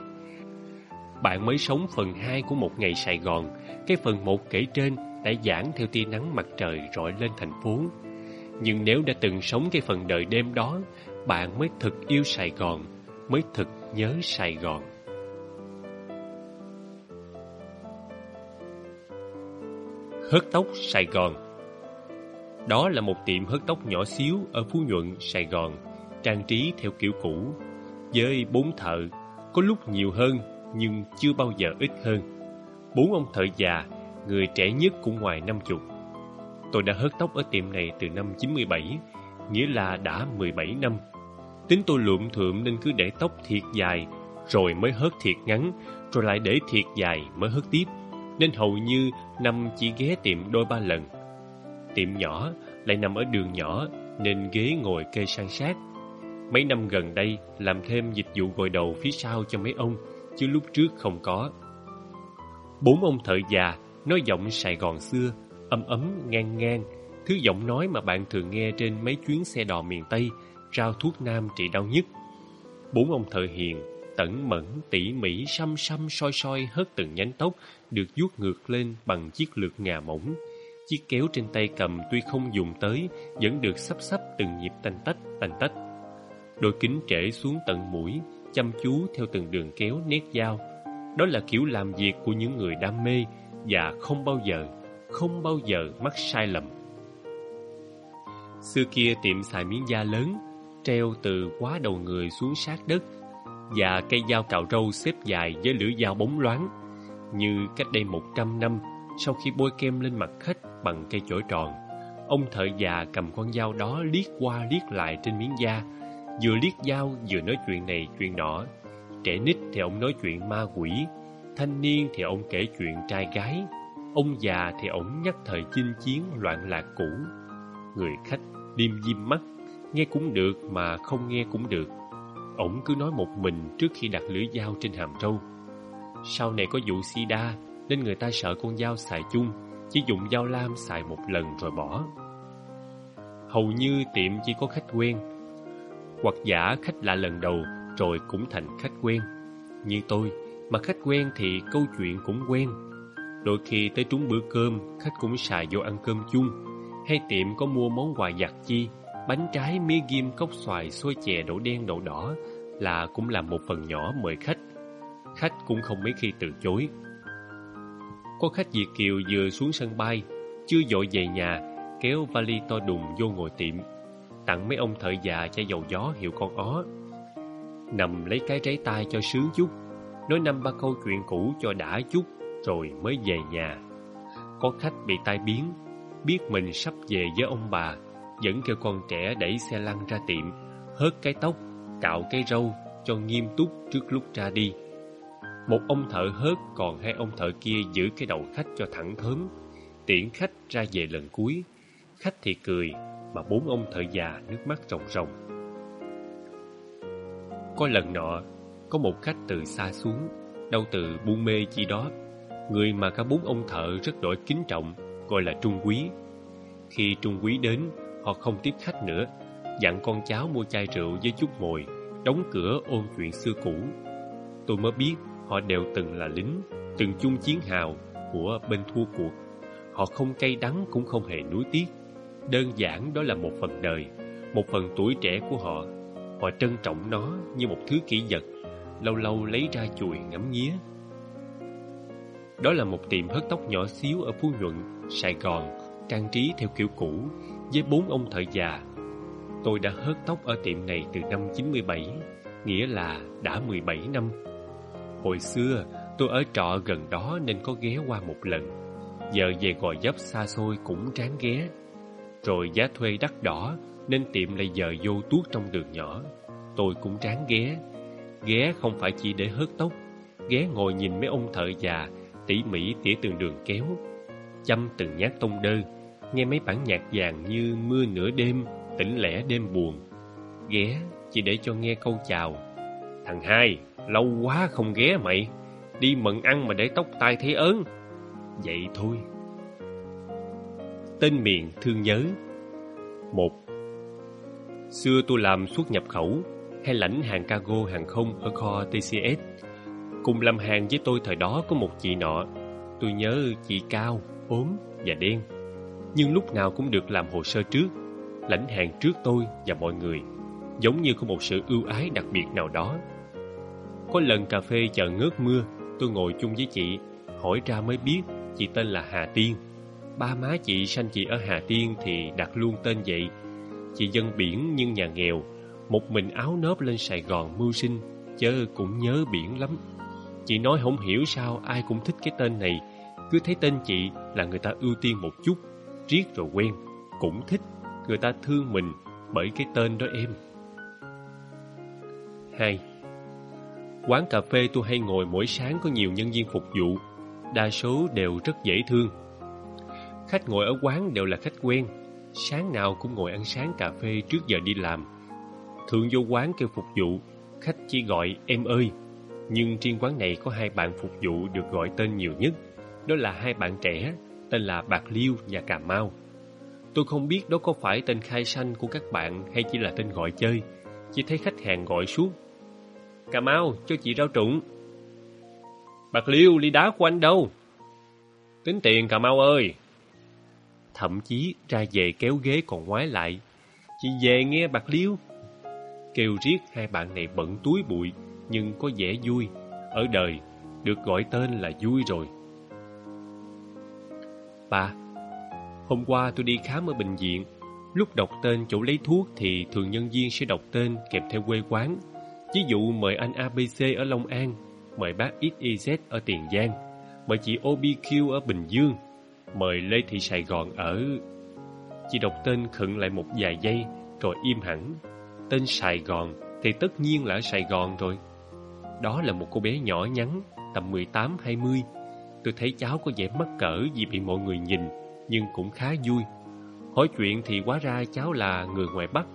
Bạn mới sống phần 2 của một ngày Sài Gòn, cái phần 1 kể trên đã giảng theo tia nắng mặt trời rọi lên thành phố. Nhưng nếu đã từng sống cái phần đời đêm đó, bạn mới thực yêu Sài Gòn, mới thực nhớ Sài Gòn. Hớt tóc Sài Gòn Đó là một tiệm hớt tóc nhỏ xíu ở Phú Nhuận, Sài Gòn, trang trí theo kiểu cũ, với bốn thợ, có lúc nhiều hơn nhưng chưa bao giờ ít hơn. Bốn ông thợ già, người trẻ nhất cũng ngoài năm chục. Tôi đã hớt tóc ở tiệm này từ năm 97, nghĩa là đã 17 năm. Tính tôi lụm thượm nên cứ để tóc thiệt dài, rồi mới hớt thiệt ngắn, rồi lại để thiệt dài mới hớt tiếp, nên hầu như năm chỉ ghé tiệm đôi ba lần. Tiệm nhỏ lại nằm ở đường nhỏ nên ghế ngồi kê san sát. Mấy năm gần đây làm thêm dịch vụ gội đầu phía sau cho mấy ông, chứ lúc trước không có. Bốn ông thợ già nói giọng Sài Gòn xưa, âm ấm ngang ngang, thứ giọng nói mà bạn thường nghe trên mấy chuyến xe đò miền Tây, rao thuốc nam trị đau nhức. Bốn ông thợ hiền, tẩn mẫn, tỉ mỉ, xăm xăm, soi soi hớt từng nhánh tóc, được vuốt ngược lên bằng chiếc lược ngà mỏng. Chiếc kéo trên tay cầm tuy không dùng tới, vẫn được sắp sắp từng nhịp tanh tách, tanh tách. Đôi kính trễ xuống tận mũi, chăm chú theo từng đường kéo nét dao. Đó là kiểu làm việc của những người đam mê và không bao giờ, không bao giờ mắc sai lầm. Xưa kia tiệm xài miếng da lớn, treo từ quá đầu người xuống sát đất và cây dao cạo râu xếp dài với lưỡi dao bóng loáng. Như cách đây một trăm năm, sau khi bôi kem lên mặt khách bằng cây chổi tròn, ông thợ già cầm con dao đó liếc qua liếc lại trên miếng da, vừa liếc dao vừa nói chuyện này chuyện nọ. Trẻ nít thì ông nói chuyện ma quỷ, thanh niên thì ông kể chuyện trai gái, ông già thì ông nhắc thời chinh chiến loạn lạc cũ. Người khách liêm diêm mắt, nghe cũng được mà không nghe cũng được. Ông cứ nói một mình trước khi đặt lưỡi dao trên hàm trâu Sau này có vụ sida nên người ta sợ con dao xài chung, chỉ dùng dao lam xài một lần rồi bỏ. Hầu như tiệm chỉ có khách quen, hoặc giả khách lạ lần đầu rồi cũng thành khách quen. Như tôi, mà khách quen thì câu chuyện cũng quen. Đôi khi tới trúng bữa cơm, khách cũng xài vô ăn cơm chung, hay tiệm có mua món quà giặt chi, bánh trái, mía ghim, cốc xoài, xôi chè đậu đen đậu đỏ là cũng là một phần nhỏ mời khách. Khách cũng không mấy khi từ chối. Có khách Việt Kiều vừa xuống sân bay, chưa dội về nhà, kéo vali to đùng vô ngồi tiệm, tặng mấy ông thợ già chai dầu gió hiệu con ó. Nằm lấy cái trái tay cho sướng chút, nói năm ba câu chuyện cũ cho đã chút, rồi mới về nhà. Có khách bị tai biến, biết mình sắp về với ông bà, vẫn kêu con trẻ đẩy xe lăn ra tiệm, hớt cái tóc, cạo cái râu cho nghiêm túc trước lúc ra đi. Một ông thợ hớt còn hai ông thợ kia giữ cái đầu khách cho thẳng thớm, tiễn khách ra về lần cuối. Khách thì cười, mà bốn ông thợ già nước mắt ròng ròng. Có lần nọ, có một khách từ xa xuống, đâu từ buôn mê chi đó, người mà cả bốn ông thợ rất đổi kính trọng, gọi là Trung Quý. Khi Trung Quý đến, họ không tiếp khách nữa, dặn con cháu mua chai rượu với chút mồi, đóng cửa ôn chuyện xưa cũ. Tôi mới biết họ đều từng là lính, từng chung chiến hào của bên thua cuộc. Họ không cay đắng cũng không hề nuối tiếc. Đơn giản đó là một phần đời, một phần tuổi trẻ của họ. Họ trân trọng nó như một thứ kỷ vật, lâu lâu lấy ra chùi ngắm nghía. Đó là một tiệm hớt tóc nhỏ xíu ở Phú Nhuận, Sài Gòn, trang trí theo kiểu cũ, với bốn ông thợ già. Tôi đã hớt tóc ở tiệm này từ năm 97, nghĩa là đã 17 năm. Hồi xưa, tôi ở trọ gần đó nên có ghé qua một lần. Giờ về Gò Dấp xa xôi cũng tráng ghé. Rồi giá thuê đắt đỏ nên tiệm lại giờ vô tuốt trong đường nhỏ. Tôi cũng ráng ghé. Ghé không phải chỉ để hớt tóc, ghé ngồi nhìn mấy ông thợ già tỉ mỉ tỉa từng đường kéo, chăm từng nhát tông đơ nghe mấy bản nhạc vàng như mưa nửa đêm, tỉnh lẻ đêm buồn. Ghé chỉ để cho nghe câu chào. Thằng hai, lâu quá không ghé mày, đi mận ăn mà để tóc tai thấy ớn. Vậy thôi. Tên miền thương nhớ một Xưa tôi làm xuất nhập khẩu hay lãnh hàng cargo hàng không ở kho TCS. Cùng làm hàng với tôi thời đó có một chị nọ. Tôi nhớ chị cao, ốm và đen. Nhưng lúc nào cũng được làm hồ sơ trước, lãnh hàng trước tôi và mọi người. Giống như có một sự ưu ái đặc biệt nào đó. Có lần cà phê chợ ngớt mưa, tôi ngồi chung với chị, hỏi ra mới biết chị tên là Hà Tiên. Ba má chị sanh chị ở Hà Tiên thì đặt luôn tên vậy. Chị dân biển nhưng nhà nghèo, một mình áo nớp lên Sài Gòn mưu sinh, chớ cũng nhớ biển lắm. Chị nói không hiểu sao ai cũng thích cái tên này, cứ thấy tên chị là người ta ưu tiên một chút, riết rồi quen, cũng thích, người ta thương mình bởi cái tên đó em. 2. Quán cà phê tôi hay ngồi mỗi sáng có nhiều nhân viên phục vụ, đa số đều rất dễ thương. Khách ngồi ở quán đều là khách quen, sáng nào cũng ngồi ăn sáng cà phê trước giờ đi làm. Thường vô quán kêu phục vụ, khách chỉ gọi em ơi. Nhưng trên quán này có hai bạn phục vụ được gọi tên nhiều nhất, đó là hai bạn trẻ, tên là Bạc Liêu và Cà Mau. Tôi không biết đó có phải tên khai sanh của các bạn hay chỉ là tên gọi chơi, chỉ thấy khách hàng gọi suốt. Cà Mau, cho chị rau trụng. Bạc Liêu, ly đá của anh đâu? Tính tiền Cà Mau ơi, thậm chí ra về kéo ghế còn ngoái lại. Chị về nghe bạc liêu. Kêu riết hai bạn này bận túi bụi, nhưng có vẻ vui. Ở đời, được gọi tên là vui rồi. Ba, hôm qua tôi đi khám ở bệnh viện. Lúc đọc tên chỗ lấy thuốc thì thường nhân viên sẽ đọc tên kèm theo quê quán. Ví dụ mời anh ABC ở Long An, mời bác XYZ ở Tiền Giang, mời chị OBQ ở Bình Dương, mời Lê Thị Sài Gòn ở... Chị đọc tên khựng lại một vài giây, rồi im hẳn. Tên Sài Gòn thì tất nhiên là ở Sài Gòn rồi. Đó là một cô bé nhỏ nhắn, tầm 18-20. Tôi thấy cháu có vẻ mắc cỡ vì bị mọi người nhìn, nhưng cũng khá vui. Hỏi chuyện thì hóa ra cháu là người ngoài Bắc,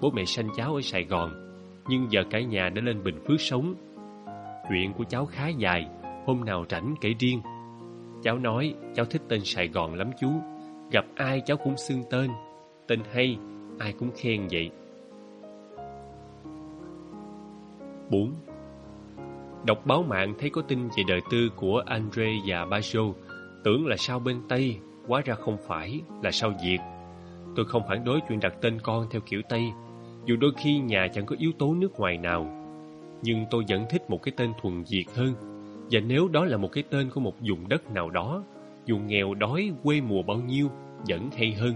bố mẹ sanh cháu ở Sài Gòn. Nhưng giờ cả nhà đã lên Bình Phước sống. Chuyện của cháu khá dài, hôm nào rảnh kể riêng. Cháu nói cháu thích tên Sài Gòn lắm chú. Gặp ai cháu cũng xưng tên. Tên hay, ai cũng khen vậy. 4. Đọc báo mạng thấy có tin về đời tư của Andre và Bajo. Tưởng là sao bên Tây Hóa ra không phải là sao Việt. Tôi không phản đối chuyện đặt tên con theo kiểu Tây Dù đôi khi nhà chẳng có yếu tố nước ngoài nào. Nhưng tôi vẫn thích một cái tên thuần Việt hơn và nếu đó là một cái tên của một vùng đất nào đó, dù nghèo đói quê mùa bao nhiêu, vẫn hay hơn.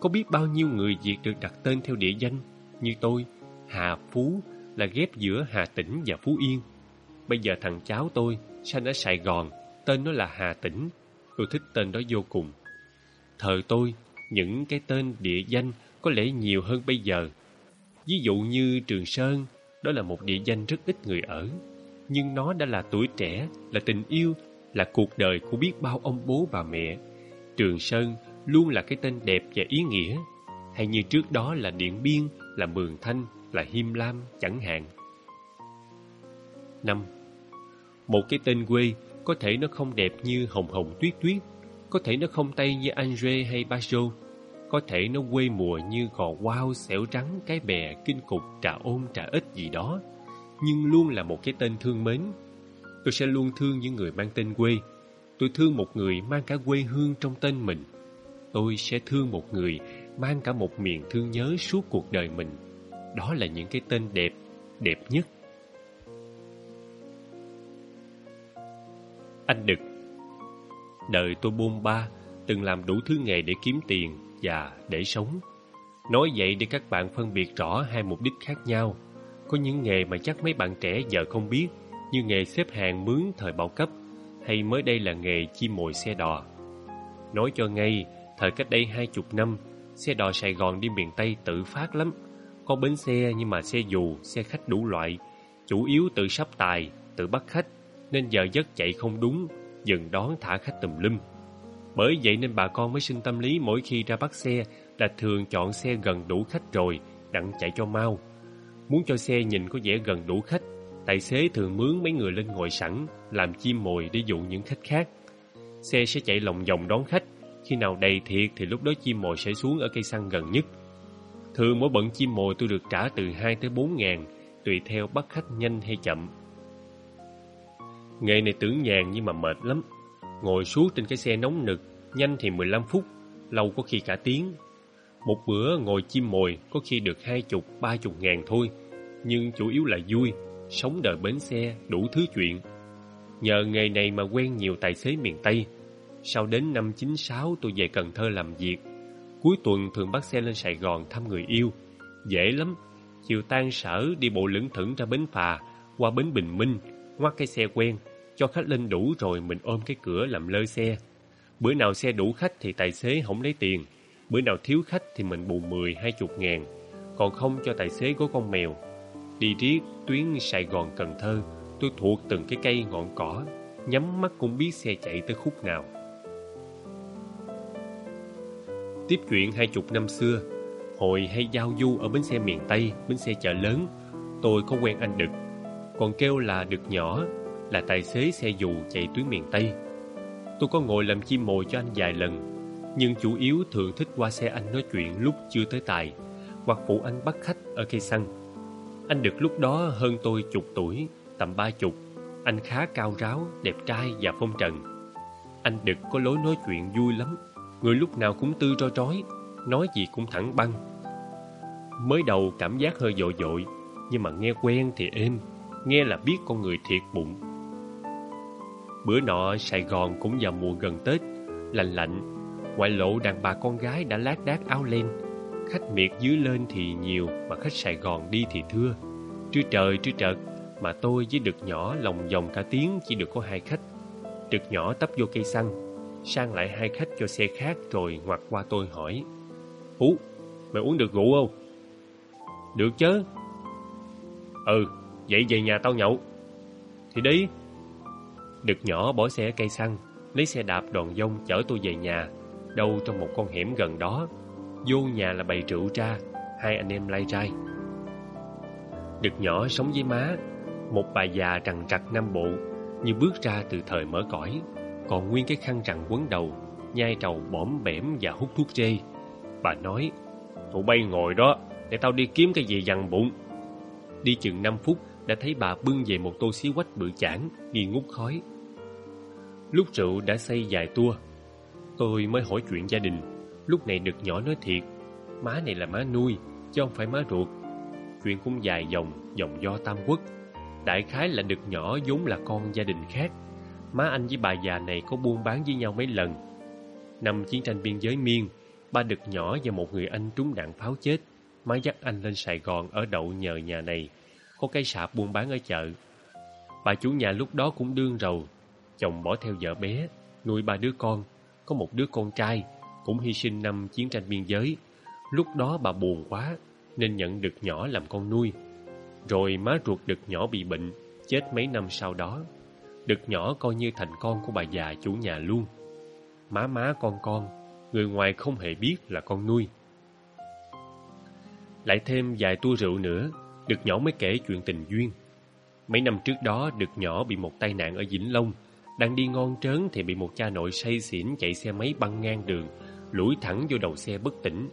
Có biết bao nhiêu người Việt được đặt tên theo địa danh, như tôi, Hà Phú là ghép giữa Hà Tĩnh và Phú Yên. Bây giờ thằng cháu tôi, sanh ở Sài Gòn, tên nó là Hà Tĩnh. Tôi thích tên đó vô cùng. Thời tôi, những cái tên địa danh có lẽ nhiều hơn bây giờ. Ví dụ như Trường Sơn, đó là một địa danh rất ít người ở nhưng nó đã là tuổi trẻ, là tình yêu, là cuộc đời của biết bao ông bố bà mẹ. Trường Sơn luôn là cái tên đẹp và ý nghĩa, hay như trước đó là Điện Biên, là Mường Thanh, là Him Lam chẳng hạn. năm Một cái tên quê có thể nó không đẹp như Hồng Hồng Tuyết Tuyết, có thể nó không tây như Andre hay Bajo, có thể nó quê mùa như gò quao, xẻo trắng, cái bè, kinh cục, trà ôn, trà ít gì đó nhưng luôn là một cái tên thương mến. Tôi sẽ luôn thương những người mang tên quê. Tôi thương một người mang cả quê hương trong tên mình. Tôi sẽ thương một người mang cả một miền thương nhớ suốt cuộc đời mình. Đó là những cái tên đẹp, đẹp nhất. Anh Đực Đời tôi bôn ba, từng làm đủ thứ nghề để kiếm tiền và để sống. Nói vậy để các bạn phân biệt rõ hai mục đích khác nhau. Có những nghề mà chắc mấy bạn trẻ giờ không biết, như nghề xếp hàng mướn thời bao cấp, hay mới đây là nghề chim mồi xe đò. Nói cho ngay, thời cách đây hai chục năm, xe đò Sài Gòn đi miền Tây tự phát lắm. Có bến xe nhưng mà xe dù, xe khách đủ loại, chủ yếu tự sắp tài, tự bắt khách, nên giờ giấc chạy không đúng, dừng đón thả khách tùm lum. Bởi vậy nên bà con mới sinh tâm lý mỗi khi ra bắt xe là thường chọn xe gần đủ khách rồi, đặng chạy cho mau. Muốn cho xe nhìn có vẻ gần đủ khách, tài xế thường mướn mấy người lên ngồi sẵn, làm chim mồi để dụ những khách khác. Xe sẽ chạy lòng vòng đón khách, khi nào đầy thiệt thì lúc đó chim mồi sẽ xuống ở cây xăng gần nhất. Thường mỗi bận chim mồi tôi được trả từ 2 tới 4 ngàn, tùy theo bắt khách nhanh hay chậm. Nghề này tưởng nhàn nhưng mà mệt lắm. Ngồi suốt trên cái xe nóng nực, nhanh thì 15 phút, lâu có khi cả tiếng. Một bữa ngồi chim mồi có khi được hai chục, ba chục ngàn thôi, nhưng chủ yếu là vui, sống đời bến xe, đủ thứ chuyện. Nhờ nghề này mà quen nhiều tài xế miền Tây. Sau đến năm 96 tôi về Cần Thơ làm việc. Cuối tuần thường bắt xe lên Sài Gòn thăm người yêu. Dễ lắm, chiều tan sở đi bộ lững thững ra bến phà, qua bến Bình Minh, ngoắt cái xe quen, cho khách lên đủ rồi mình ôm cái cửa làm lơ xe. Bữa nào xe đủ khách thì tài xế không lấy tiền, bữa nào thiếu khách thì mình bù mười hai chục ngàn, còn không cho tài xế gối con mèo. Đi riết tuyến Sài Gòn Cần Thơ, tôi thuộc từng cái cây ngọn cỏ, nhắm mắt cũng biết xe chạy tới khúc nào. Tiếp chuyện hai chục năm xưa, hồi hay giao du ở bến xe miền Tây, bến xe chợ lớn, tôi có quen anh Đực, còn kêu là Đực nhỏ, là tài xế xe dù chạy tuyến miền Tây. Tôi có ngồi làm chim mồi cho anh vài lần, nhưng chủ yếu thường thích qua xe anh nói chuyện lúc chưa tới tài, hoặc phụ anh bắt khách ở cây xăng. Anh được lúc đó hơn tôi chục tuổi, tầm ba chục. Anh khá cao ráo, đẹp trai và phong trần. Anh Đực có lối nói chuyện vui lắm, người lúc nào cũng tư tro trói, nói gì cũng thẳng băng. Mới đầu cảm giác hơi dội dội, nhưng mà nghe quen thì êm, nghe là biết con người thiệt bụng. Bữa nọ Sài Gòn cũng vào mùa gần Tết, lạnh lạnh, ngoại lộ đàn bà con gái đã lát đác áo len. Khách miệt dưới lên thì nhiều, mà khách Sài Gòn đi thì thưa. Trưa trời trưa trợt, mà tôi với đực nhỏ lòng vòng cả tiếng chỉ được có hai khách. Đực nhỏ tấp vô cây xăng, sang lại hai khách cho xe khác rồi ngoặt qua tôi hỏi. Phú, mày uống được rượu không? Được chứ. Ừ, vậy về nhà tao nhậu. Thì đi. Đực nhỏ bỏ xe cây xăng, lấy xe đạp đòn dông chở tôi về nhà, đâu trong một con hẻm gần đó. Vô nhà là bày rượu ra, hai anh em lai trai. Đực nhỏ sống với má, một bà già trằn trặc nam bộ, như bước ra từ thời mở cõi, còn nguyên cái khăn rằn quấn đầu, nhai trầu bõm bẻm và hút thuốc chê Bà nói, tụi bay ngồi đó, để tao đi kiếm cái gì dằn bụng. Đi chừng 5 phút, đã thấy bà bưng về một tô xí quách bự chản, nghi ngút khói. Lúc rượu đã xây dài tua, tôi mới hỏi chuyện gia đình. Lúc này được nhỏ nói thiệt, má này là má nuôi, chứ không phải má ruột. Chuyện cũng dài dòng, dòng do Tam Quốc. Đại khái là được nhỏ vốn là con gia đình khác. Má anh với bà già này có buôn bán với nhau mấy lần. Năm chiến tranh biên giới miên, ba đực nhỏ và một người anh trúng đạn pháo chết. Má dắt anh lên Sài Gòn ở đậu nhờ nhà này có cái sạp buôn bán ở chợ. Bà chủ nhà lúc đó cũng đương rầu, chồng bỏ theo vợ bé, nuôi ba đứa con, có một đứa con trai, cũng hy sinh năm chiến tranh biên giới. Lúc đó bà buồn quá, nên nhận đực nhỏ làm con nuôi. Rồi má ruột đực nhỏ bị bệnh, chết mấy năm sau đó. Đực nhỏ coi như thành con của bà già chủ nhà luôn. Má má con con, người ngoài không hề biết là con nuôi. Lại thêm vài tua rượu nữa, Đực nhỏ mới kể chuyện tình duyên. Mấy năm trước đó, Đực nhỏ bị một tai nạn ở Vĩnh Long. Đang đi ngon trớn thì bị một cha nội say xỉn chạy xe máy băng ngang đường, lủi thẳng vô đầu xe bất tỉnh,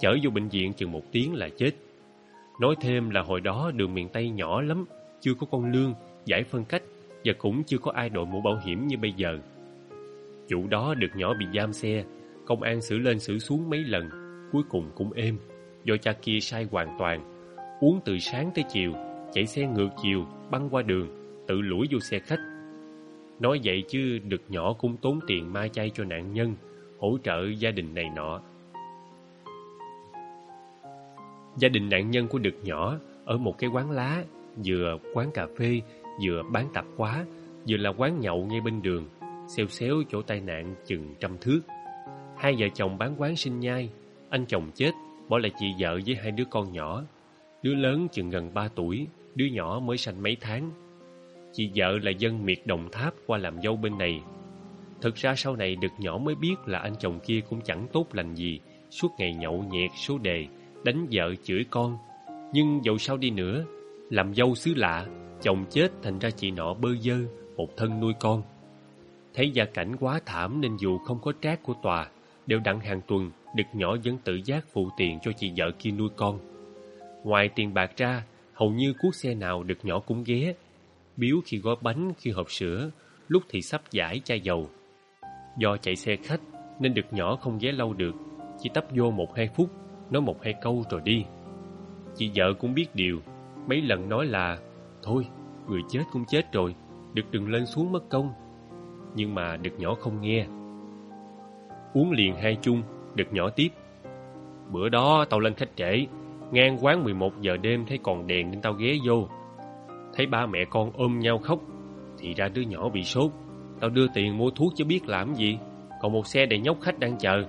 chở vô bệnh viện chừng một tiếng là chết. Nói thêm là hồi đó đường miền Tây nhỏ lắm, chưa có con lương, giải phân cách, và cũng chưa có ai đội mũ bảo hiểm như bây giờ. Chủ đó được nhỏ bị giam xe, công an xử lên xử xuống mấy lần, cuối cùng cũng êm, do cha kia sai hoàn toàn. Uống từ sáng tới chiều, chạy xe ngược chiều, băng qua đường, tự lủi vô xe khách. Nói vậy chứ đực nhỏ cũng tốn tiền ma chay cho nạn nhân, hỗ trợ gia đình này nọ. Gia đình nạn nhân của đực nhỏ ở một cái quán lá, vừa quán cà phê, vừa bán tạp hóa, vừa là quán nhậu ngay bên đường, xeo xéo chỗ tai nạn chừng trăm thước. Hai vợ chồng bán quán sinh nhai, anh chồng chết, bỏ lại chị vợ với hai đứa con nhỏ. Đứa lớn chừng gần ba tuổi, đứa nhỏ mới sanh mấy tháng. Chị vợ là dân miệt Đồng Tháp qua làm dâu bên này. Thực ra sau này được nhỏ mới biết là anh chồng kia cũng chẳng tốt lành gì, suốt ngày nhậu nhẹt số đề, đánh vợ chửi con. Nhưng dẫu sao đi nữa, làm dâu xứ lạ, chồng chết thành ra chị nọ bơ dơ, một thân nuôi con. Thấy gia cảnh quá thảm nên dù không có trác của tòa, đều đặng hàng tuần, đực nhỏ vẫn tự giác phụ tiền cho chị vợ kia nuôi con. Ngoài tiền bạc ra, hầu như cuốc xe nào đực nhỏ cũng ghé. Biếu khi gói bánh, khi hộp sữa, lúc thì sắp giải chai dầu. Do chạy xe khách nên được nhỏ không ghé lâu được, chỉ tấp vô một hai phút, nói một hai câu rồi đi. Chị vợ cũng biết điều, mấy lần nói là Thôi, người chết cũng chết rồi, được đừng lên xuống mất công. Nhưng mà đực nhỏ không nghe. Uống liền hai chung, đực nhỏ tiếp. Bữa đó tao lên khách trễ, ngang quán 11 giờ đêm thấy còn đèn nên tao ghé vô. Thấy ba mẹ con ôm nhau khóc, thì ra đứa nhỏ bị sốt. Tao đưa tiền mua thuốc chứ biết làm gì, còn một xe đầy nhóc khách đang chờ.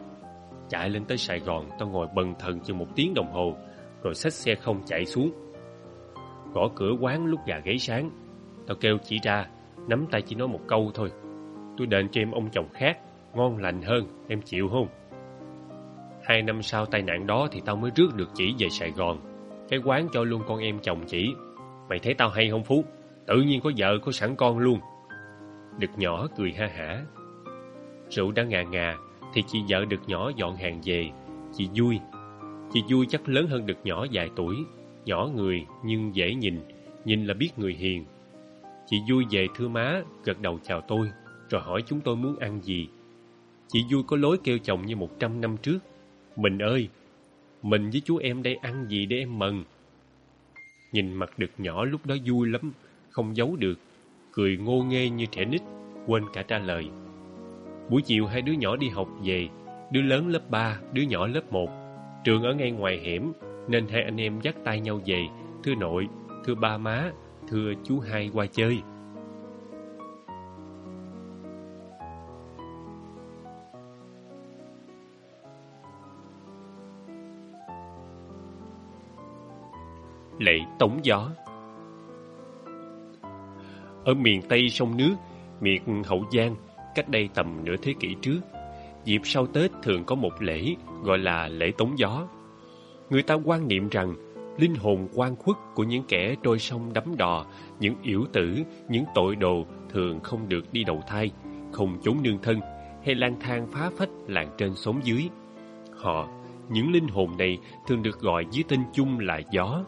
Chạy lên tới Sài Gòn, tao ngồi bần thần chừng một tiếng đồng hồ, rồi xách xe không chạy xuống. Gõ cửa quán lúc gà gáy sáng, tao kêu chỉ ra, nắm tay chỉ nói một câu thôi. Tôi đền cho em ông chồng khác, ngon lành hơn, em chịu không? Hai năm sau tai nạn đó thì tao mới rước được chỉ về Sài Gòn. Cái quán cho luôn con em chồng chỉ. Mày thấy tao hay không Phú? Tự nhiên có vợ có sẵn con luôn. Đực nhỏ cười ha hả. Rượu đã ngà ngà thì chị vợ đực nhỏ dọn hàng về. Chị vui. Chị vui chắc lớn hơn đực nhỏ vài tuổi. Nhỏ người nhưng dễ nhìn. Nhìn là biết người hiền. Chị vui về thưa má, gật đầu chào tôi, rồi hỏi chúng tôi muốn ăn gì. Chị vui có lối kêu chồng như một trăm năm trước. Mình ơi, mình với chú em đây ăn gì để em mừng? Nhìn mặt đực nhỏ lúc đó vui lắm, không giấu được. Cười ngô nghê như trẻ nít, quên cả trả lời. Buổi chiều hai đứa nhỏ đi học về, đứa lớn lớp 3, đứa nhỏ lớp 1. Trường ở ngay ngoài hẻm, nên hai anh em dắt tay nhau về, thưa nội, thưa ba má, thưa chú hai qua chơi. Lệ tống gió. Ở miền Tây sông nước, miền Hậu Giang, cách đây tầm nửa thế kỷ trước, dịp sau Tết thường có một lễ gọi là lễ tống gió. Người ta quan niệm rằng linh hồn quan khuất của những kẻ trôi sông đắm đò, những yểu tử, những tội đồ thường không được đi đầu thai, không trốn nương thân hay lang thang phá phách làng trên xóm dưới. Họ, những linh hồn này thường được gọi dưới tên chung là gió,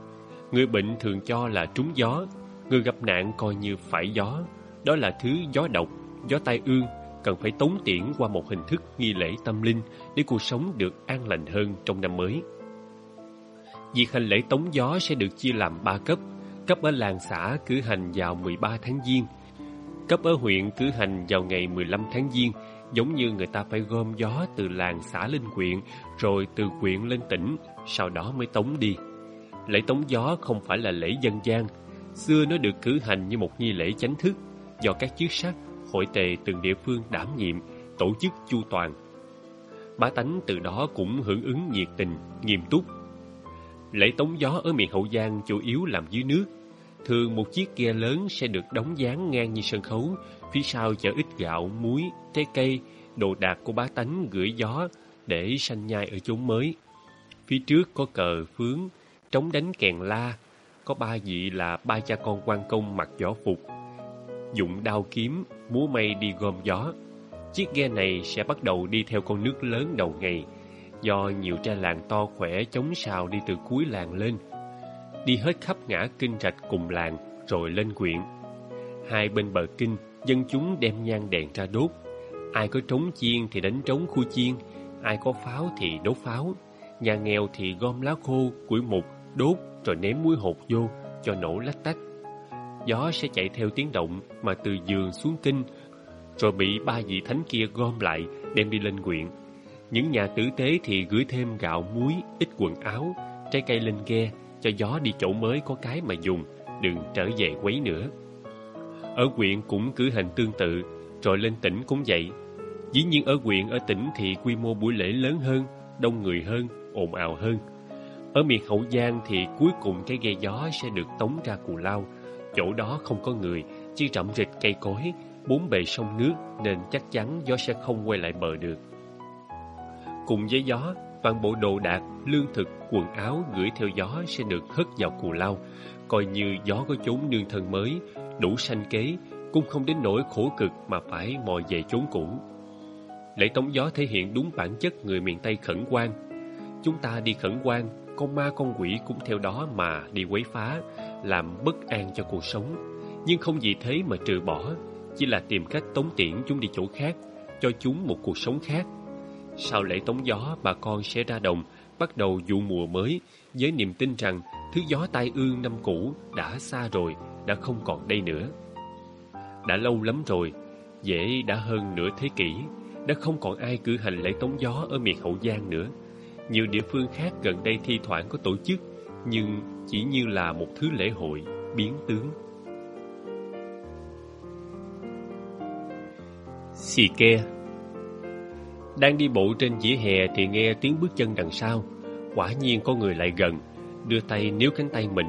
Người bệnh thường cho là trúng gió, người gặp nạn coi như phải gió. Đó là thứ gió độc, gió tai ương, cần phải tống tiễn qua một hình thức nghi lễ tâm linh để cuộc sống được an lành hơn trong năm mới. Việc hành lễ tống gió sẽ được chia làm ba cấp. Cấp ở làng xã cử hành vào 13 tháng Giêng. Cấp ở huyện cử hành vào ngày 15 tháng Giêng, giống như người ta phải gom gió từ làng xã lên huyện, rồi từ huyện lên tỉnh, sau đó mới tống đi. Lễ tống gió không phải là lễ dân gian. Xưa nó được cử hành như một nghi lễ chánh thức do các chức sắc, hội tề từng địa phương đảm nhiệm, tổ chức chu toàn. Bá tánh từ đó cũng hưởng ứng nhiệt tình, nghiêm túc. Lễ tống gió ở miền Hậu Giang chủ yếu làm dưới nước. Thường một chiếc ghe lớn sẽ được đóng dáng ngang như sân khấu, phía sau chở ít gạo, muối, trái cây, đồ đạc của bá tánh gửi gió để sanh nhai ở chốn mới. Phía trước có cờ, phướng, trống đánh kèn la. Có ba vị là ba cha con quan công mặc võ phục. Dụng đao kiếm, múa mây đi gom gió. Chiếc ghe này sẽ bắt đầu đi theo con nước lớn đầu ngày, do nhiều trai làng to khỏe chống sào đi từ cuối làng lên. Đi hết khắp ngã kinh rạch cùng làng, rồi lên quyện. Hai bên bờ kinh, dân chúng đem nhang đèn ra đốt. Ai có trống chiên thì đánh trống khu chiên, ai có pháo thì đốt pháo. Nhà nghèo thì gom lá khô, củi mục, đốt rồi ném muối hột vô cho nổ lách tách. Gió sẽ chạy theo tiếng động mà từ giường xuống kinh, rồi bị ba vị thánh kia gom lại đem đi lên quyện. Những nhà tử tế thì gửi thêm gạo muối, ít quần áo, trái cây lên ghe cho gió đi chỗ mới có cái mà dùng, đừng trở về quấy nữa. Ở quyện cũng cử hành tương tự, rồi lên tỉnh cũng vậy. Dĩ nhiên ở quyện ở tỉnh thì quy mô buổi lễ lớn hơn, đông người hơn, ồn ào hơn. Ở miền Hậu Giang thì cuối cùng cái ghe gió sẽ được tống ra Cù Lao. Chỗ đó không có người, chỉ rậm rịch cây cối, bốn bề sông nước nên chắc chắn gió sẽ không quay lại bờ được. Cùng với gió, toàn bộ đồ đạc, lương thực, quần áo gửi theo gió sẽ được hất vào Cù Lao, coi như gió có chốn nương thân mới, đủ sanh kế, cũng không đến nỗi khổ cực mà phải mò về chốn cũ. Lễ tống gió thể hiện đúng bản chất người miền Tây khẩn quan. Chúng ta đi khẩn quan, con ma con quỷ cũng theo đó mà đi quấy phá, làm bất an cho cuộc sống. Nhưng không vì thế mà trừ bỏ, chỉ là tìm cách tống tiễn chúng đi chỗ khác, cho chúng một cuộc sống khác. Sau lễ tống gió, bà con sẽ ra đồng, bắt đầu vụ mùa mới, với niềm tin rằng thứ gió tai ương năm cũ đã xa rồi, đã không còn đây nữa. Đã lâu lắm rồi, dễ đã hơn nửa thế kỷ, đã không còn ai cử hành lễ tống gió ở miền Hậu Giang nữa. Nhiều địa phương khác gần đây thi thoảng có tổ chức, nhưng chỉ như là một thứ lễ hội biến tướng. Xì ke Đang đi bộ trên vỉa hè thì nghe tiếng bước chân đằng sau. Quả nhiên có người lại gần, đưa tay níu cánh tay mình.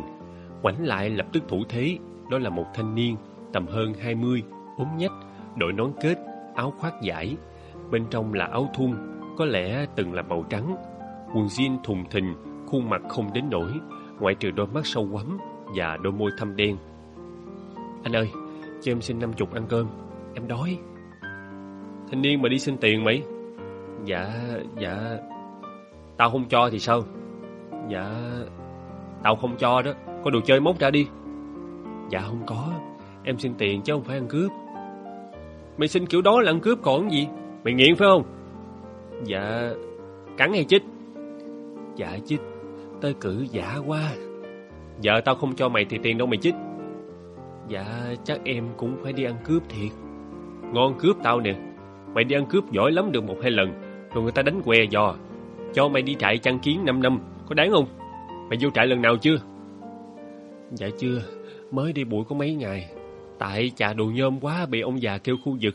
Quảnh lại lập tức thủ thế, đó là một thanh niên tầm hơn hai mươi, ốm nhách, đội nón kết, áo khoác giải. Bên trong là áo thun, có lẽ từng là màu trắng. Quần jean thùng thình, khuôn mặt không đến nổi, ngoại trừ đôi mắt sâu quắm và đôi môi thâm đen. Anh ơi, cho em xin năm chục ăn cơm, em đói. Thanh niên mà đi xin tiền mày? Dạ, dạ... Tao không cho thì sao? Dạ... Tao không cho đó, có đồ chơi móc ra đi. Dạ không có, em xin tiền chứ không phải ăn cướp. Mày xin kiểu đó là ăn cướp còn gì? Mày nghiện phải không? Dạ, cắn hay chích? Dạ chích, tơi cử giả quá. vợ tao không cho mày thì tiền đâu mày chích. Dạ, chắc em cũng phải đi ăn cướp thiệt. Ngon cướp tao nè. Mày đi ăn cướp giỏi lắm được một hai lần, rồi người ta đánh què dò. Cho mày đi trại chăn kiến 5 năm, có đáng không? Mày vô trại lần nào chưa? Dạ chưa, mới đi bụi có mấy ngày. Tại trà đồ nhôm quá bị ông già kêu khu vực.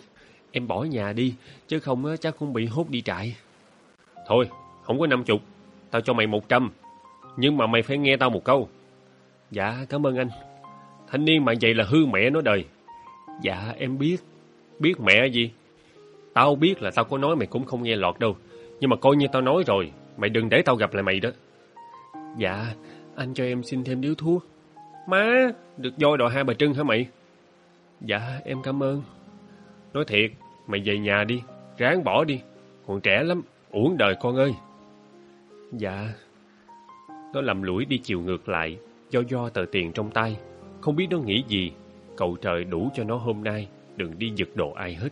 Em bỏ nhà đi, chứ không chắc cũng bị hốt đi trại. Thôi, không có năm chục, tao cho mày một trăm. Nhưng mà mày phải nghe tao một câu. Dạ, cảm ơn anh. Thanh niên mà vậy là hư mẹ nó đời. Dạ, em biết. Biết mẹ gì? Tao biết là tao có nói mày cũng không nghe lọt đâu. Nhưng mà coi như tao nói rồi, mày đừng để tao gặp lại mày đó. Dạ, anh cho em xin thêm điếu thuốc. Má, được voi đòi hai bà trưng hả mày? Dạ, em cảm ơn. Nói thiệt, mày về nhà đi, ráng bỏ đi. Còn trẻ lắm, uổng đời con ơi. Dạ. Nó lầm lũi đi chiều ngược lại, do do tờ tiền trong tay. Không biết nó nghĩ gì, cầu trời đủ cho nó hôm nay, đừng đi giật đồ ai hết.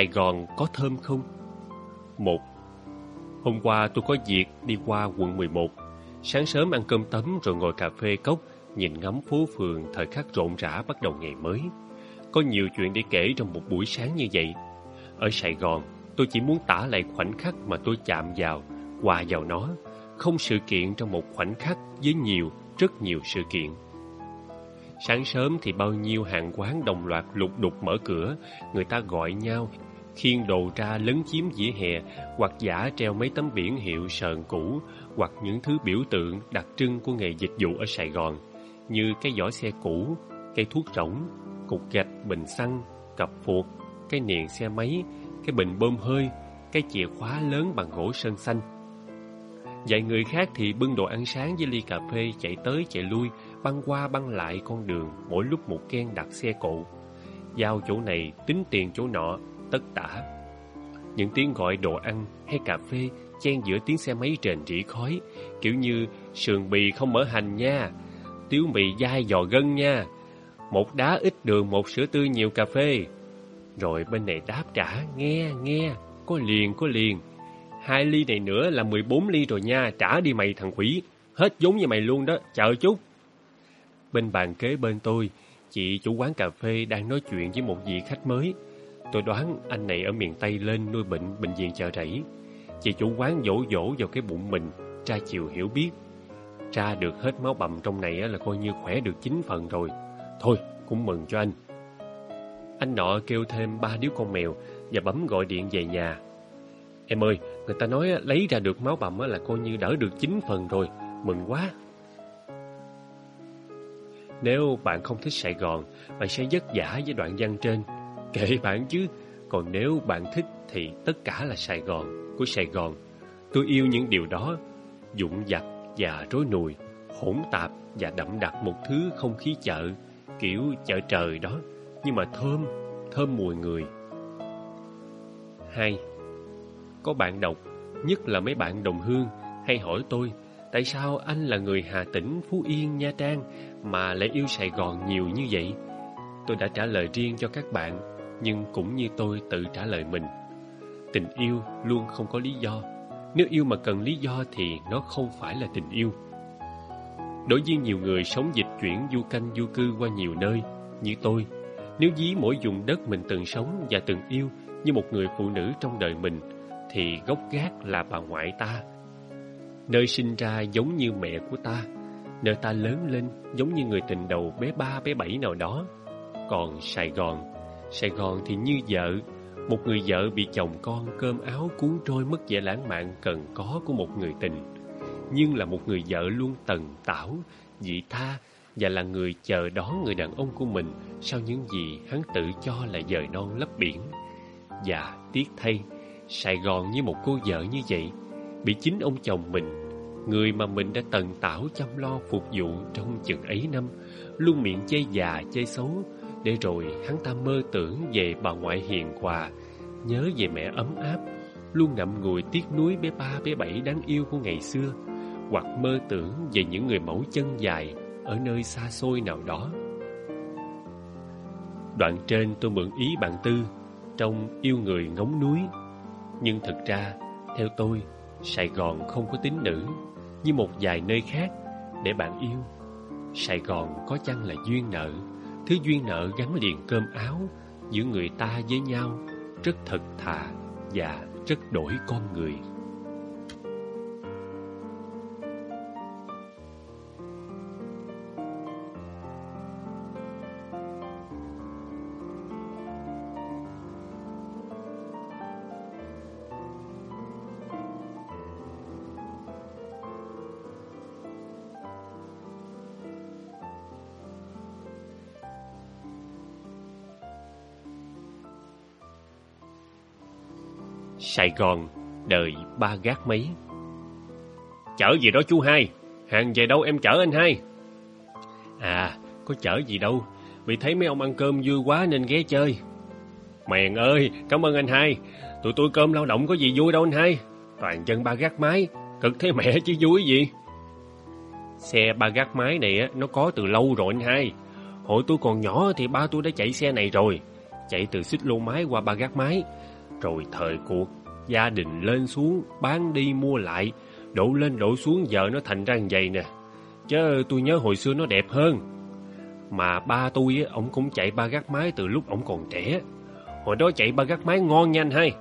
Sài Gòn có thơm không? Một Hôm qua tôi có việc đi qua quận 11 Sáng sớm ăn cơm tấm rồi ngồi cà phê cốc Nhìn ngắm phố phường thời khắc rộn rã bắt đầu ngày mới. Có nhiều chuyện để kể trong một buổi sáng như vậy. Ở Sài Gòn tôi chỉ muốn tả lại khoảnh khắc mà tôi chạm vào Hòa vào nó. Không sự kiện trong một khoảnh khắc với nhiều, rất nhiều sự kiện. Sáng sớm thì bao nhiêu hàng quán đồng loạt lục đục mở cửa, người ta gọi nhau, khiên đồ ra lấn chiếm vỉa hè hoặc giả treo mấy tấm biển hiệu sờn cũ hoặc những thứ biểu tượng đặc trưng của nghề dịch vụ ở Sài Gòn như cái giỏ xe cũ, cây thuốc rỗng, cục gạch, bình xăng, cặp phuộc, cái niền xe máy, cái bình bơm hơi, cái chìa khóa lớn bằng gỗ sơn xanh. Vài người khác thì bưng đồ ăn sáng với ly cà phê chạy tới chạy lui, băng qua băng lại con đường, mỗi lúc một ken đặt xe cộ. Giao chỗ này, tính tiền chỗ nọ, tất tả. Những tiếng gọi đồ ăn hay cà phê chen giữa tiếng xe máy trền rỉ khói, kiểu như sườn bì không mở hành nha, tiếu mì dai giò gân nha, một đá ít đường một sữa tươi nhiều cà phê. Rồi bên này đáp trả, nghe, nghe, có liền, có liền. Hai ly này nữa là 14 ly rồi nha, trả đi mày thằng quỷ. Hết giống như mày luôn đó, chờ chút. Bên bàn kế bên tôi, chị chủ quán cà phê đang nói chuyện với một vị khách mới. Tôi đoán anh này ở miền Tây lên nuôi bệnh bệnh viện chợ rẫy. Chị chủ quán dỗ dỗ vào cái bụng mình, tra chiều hiểu biết. Tra được hết máu bầm trong này là coi như khỏe được chín phần rồi. Thôi, cũng mừng cho anh. Anh nọ kêu thêm ba đứa con mèo và bấm gọi điện về nhà. Em ơi, người ta nói lấy ra được máu bầm là coi như đỡ được chín phần rồi. Mừng quá. Nếu bạn không thích Sài Gòn, bạn sẽ vất vả với đoạn văn trên. Kệ bạn chứ, còn nếu bạn thích thì tất cả là Sài Gòn, của Sài Gòn. Tôi yêu những điều đó, dũng dặt và rối nùi, hỗn tạp và đậm đặc một thứ không khí chợ, kiểu chợ trời đó, nhưng mà thơm, thơm mùi người. Hai, có bạn đọc, nhất là mấy bạn đồng hương, hay hỏi tôi, tại sao anh là người Hà Tĩnh, Phú Yên, Nha Trang mà lại yêu Sài Gòn nhiều như vậy? Tôi đã trả lời riêng cho các bạn, nhưng cũng như tôi tự trả lời mình. Tình yêu luôn không có lý do. Nếu yêu mà cần lý do thì nó không phải là tình yêu. Đối với nhiều người sống dịch chuyển du canh du cư qua nhiều nơi, như tôi, nếu dí mỗi vùng đất mình từng sống và từng yêu như một người phụ nữ trong đời mình, thì gốc gác là bà ngoại ta. Nơi sinh ra giống như mẹ của ta, nơi ta lớn lên giống như người tình đầu bé ba bé bảy nào đó. Còn Sài Gòn, Sài Gòn thì như vợ, một người vợ bị chồng con cơm áo cuốn trôi mất vẻ lãng mạn cần có của một người tình. Nhưng là một người vợ luôn tần tảo, dị tha và là người chờ đón người đàn ông của mình sau những gì hắn tự cho là dời non lấp biển. Và tiếc thay, Sài Gòn như một cô vợ như vậy, bị chính ông chồng mình, người mà mình đã tần tảo chăm lo phục vụ trong chừng ấy năm, luôn miệng chê già chê xấu, để rồi hắn ta mơ tưởng về bà ngoại hiền hòa, nhớ về mẹ ấm áp, luôn ngậm ngùi tiếc nuối bé ba bé bảy đáng yêu của ngày xưa, hoặc mơ tưởng về những người mẫu chân dài ở nơi xa xôi nào đó. Đoạn trên tôi mượn ý bạn Tư trong yêu người ngóng núi. Nhưng thực ra, theo tôi, Sài Gòn không có tính nữ như một vài nơi khác để bạn yêu. Sài Gòn có chăng là duyên nợ, thứ duyên nợ gắn liền cơm áo giữa người ta với nhau, rất thật thà và rất đổi con người. Sài Gòn, đời ba gác mấy. Chở gì đó chú hai, hàng về đâu em chở anh hai? À, có chở gì đâu, vì thấy mấy ông ăn cơm vui quá nên ghé chơi. Mèn ơi, cảm ơn anh hai, tụi tôi cơm lao động có gì vui đâu anh hai. Toàn dân ba gác mái, cực thế mẹ chứ vui gì. Xe ba gác mái này nó có từ lâu rồi anh hai. Hồi tôi còn nhỏ thì ba tôi đã chạy xe này rồi. Chạy từ xích lô mái qua ba gác mái. Rồi thời cuộc Gia đình lên xuống, bán đi mua lại, đổ lên đổ xuống giờ nó thành ra vậy nè. Chứ tôi nhớ hồi xưa nó đẹp hơn. Mà ba tôi, ông cũng chạy ba gác mái từ lúc ông còn trẻ. Hồi đó chạy ba gác mái ngon nhanh hay.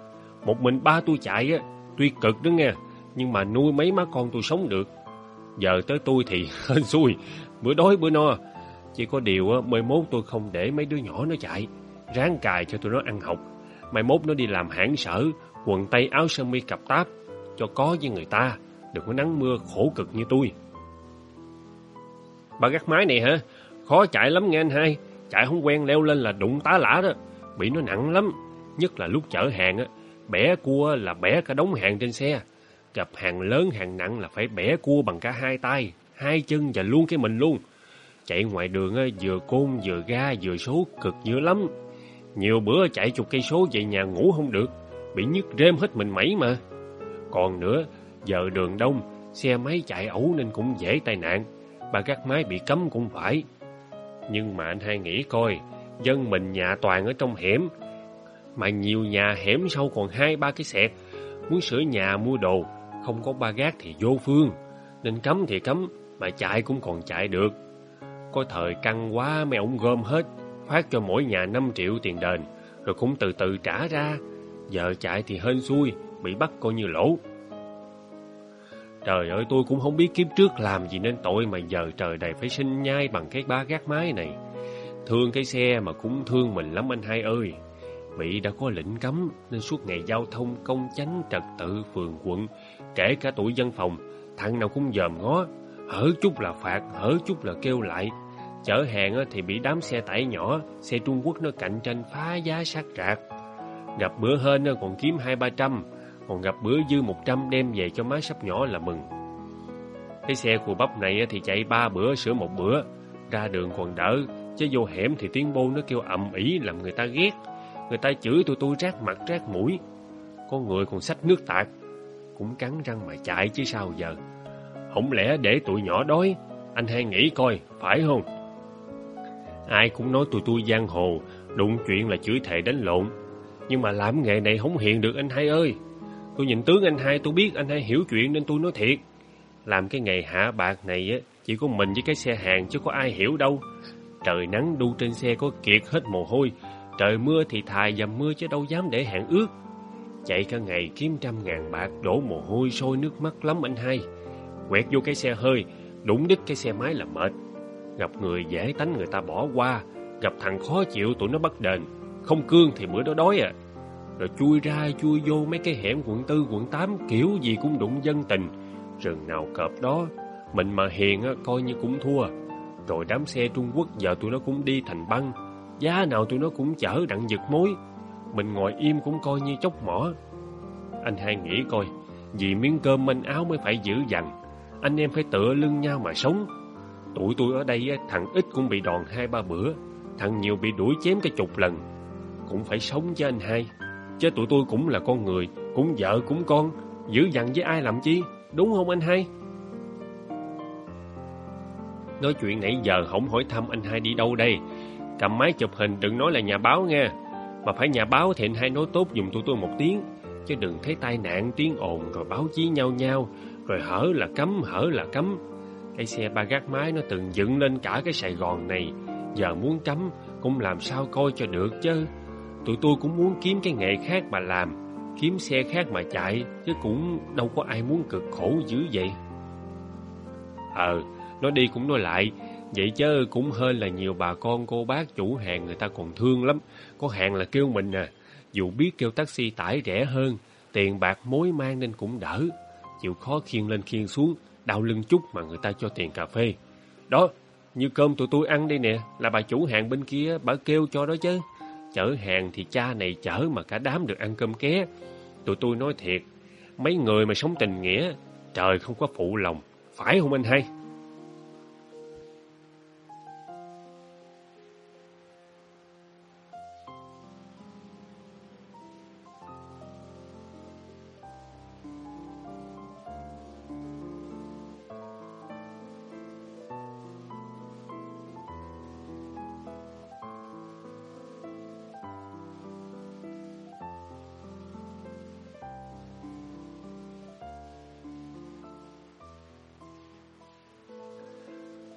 Một mình ba tôi chạy, á tuy cực đó nghe, nhưng mà nuôi mấy má con tôi sống được. Giờ tới tôi thì [LAUGHS] hên xui, bữa đói bữa no. Chỉ có điều, mới mốt tôi không để mấy đứa nhỏ nó chạy. Ráng cài cho tụi nó ăn học Mai mốt nó đi làm hãng sở, quần tây áo sơ mi cặp táp, cho có với người ta, đừng có nắng mưa khổ cực như tôi. Bà gắt máy này hả? Khó chạy lắm nghe anh hai, chạy không quen leo lên là đụng tá lả đó, bị nó nặng lắm, nhất là lúc chở hàng á, bẻ cua là bẻ cả đống hàng trên xe. Gặp hàng lớn hàng nặng là phải bẻ cua bằng cả hai tay, hai chân và luôn cái mình luôn. Chạy ngoài đường á, vừa côn vừa ga vừa số cực dữ lắm. Nhiều bữa chạy chục cây số về nhà ngủ không được, bị nhức rêm hết mình mẩy mà. Còn nữa, giờ đường đông, xe máy chạy ẩu nên cũng dễ tai nạn. Ba gác máy bị cấm cũng phải. Nhưng mà anh hai nghĩ coi, dân mình nhà toàn ở trong hẻm, mà nhiều nhà hẻm sâu còn hai ba cái xẹt, Muốn sửa nhà mua đồ, không có ba gác thì vô phương. Nên cấm thì cấm, mà chạy cũng còn chạy được. Có thời căng quá mấy ông gom hết, phát cho mỗi nhà 5 triệu tiền đền, rồi cũng từ từ trả ra. Giờ chạy thì hên xui, bị bắt coi như lỗ. Trời ơi, tôi cũng không biết kiếp trước làm gì nên tội mà giờ trời đầy phải sinh nhai bằng cái ba gác mái này. Thương cái xe mà cũng thương mình lắm anh hai ơi. Bị đã có lệnh cấm nên suốt ngày giao thông công chánh trật tự phường quận, kể cả tuổi dân phòng, thằng nào cũng dòm ngó, hở chút là phạt, hở chút là kêu lại. Chở hàng thì bị đám xe tải nhỏ, xe Trung Quốc nó cạnh tranh phá giá sát rạc. Gặp bữa hên ờ, còn kiếm hai ba trăm, còn gặp bữa dư một trăm đem về cho má sắp nhỏ là mừng. Cái xe của bắp này ờ, thì chạy ba bữa sửa một bữa, ra đường còn đỡ, chứ vô hẻm thì tiếng bô nó kêu ầm ĩ làm người ta ghét. Người ta chửi tụi tôi rác mặt rác mũi. Có người còn xách nước tạt, cũng cắn răng mà chạy chứ sao giờ. Không lẽ để tụi nhỏ đói, anh hay nghĩ coi, phải không? Ai cũng nói tụi tôi giang hồ, đụng chuyện là chửi thề đánh lộn. Nhưng mà làm nghề này không hiện được anh hai ơi. Tôi nhìn tướng anh hai tôi biết anh hai hiểu chuyện nên tôi nói thiệt. Làm cái nghề hạ bạc này á, chỉ có mình với cái xe hàng chứ có ai hiểu đâu. Trời nắng đu trên xe có kiệt hết mồ hôi, trời mưa thì thài dầm mưa chứ đâu dám để hạn ướt. Chạy cả ngày kiếm trăm ngàn bạc, đổ mồ hôi sôi nước mắt lắm anh hai. Quẹt vô cái xe hơi, đụng đứt cái xe máy là mệt. Gặp người dễ tánh người ta bỏ qua, gặp thằng khó chịu tụi nó bắt đền. Không cương thì bữa đó đói à. Rồi chui ra chui vô mấy cái hẻm quận tư quận 8 kiểu gì cũng đụng dân tình. Rừng nào cọp đó, mình mà hiền coi như cũng thua. Rồi đám xe Trung Quốc giờ tụi nó cũng đi thành băng. Giá nào tụi nó cũng chở đặng giật mối. Mình ngồi im cũng coi như chốc mỏ. Anh hai nghĩ coi, vì miếng cơm manh áo mới phải giữ dằn. Anh em phải tựa lưng nhau mà sống. Tụi tôi ở đây thằng ít cũng bị đòn hai ba bữa. Thằng nhiều bị đuổi chém cái chục lần. Cũng phải sống chứ anh hai. Chứ tụi tôi cũng là con người, cũng vợ cũng con. Giữ dằn với ai làm chi, đúng không anh hai? Nói chuyện nãy giờ không hỏi thăm anh hai đi đâu đây. Cầm máy chụp hình đừng nói là nhà báo nghe. Mà phải nhà báo thì anh hai nói tốt dùng tụi tôi một tiếng. Chứ đừng thấy tai nạn tiếng ồn rồi báo chí nhau nhau. Rồi hở là cấm, hở là cấm. Cái xe ba gác mái nó từng dựng lên cả cái Sài Gòn này. Giờ muốn cấm cũng làm sao coi cho được chứ. Tụi tôi cũng muốn kiếm cái nghề khác mà làm. Kiếm xe khác mà chạy. Chứ cũng đâu có ai muốn cực khổ dữ vậy. Ờ, nói đi cũng nói lại. Vậy chứ cũng hơn là nhiều bà con cô bác chủ hàng người ta còn thương lắm. Có hàng là kêu mình à. Dù biết kêu taxi tải rẻ hơn, tiền bạc mối mang nên cũng đỡ. Chịu khó khiêng lên khiêng xuống, đau lưng chút mà người ta cho tiền cà phê. Đó, như cơm tụi tôi ăn đây nè, là bà chủ hàng bên kia, bà kêu cho đó chứ. Chở hàng thì cha này chở mà cả đám được ăn cơm ké. Tụi tôi nói thiệt, mấy người mà sống tình nghĩa, trời không có phụ lòng, phải không anh hay?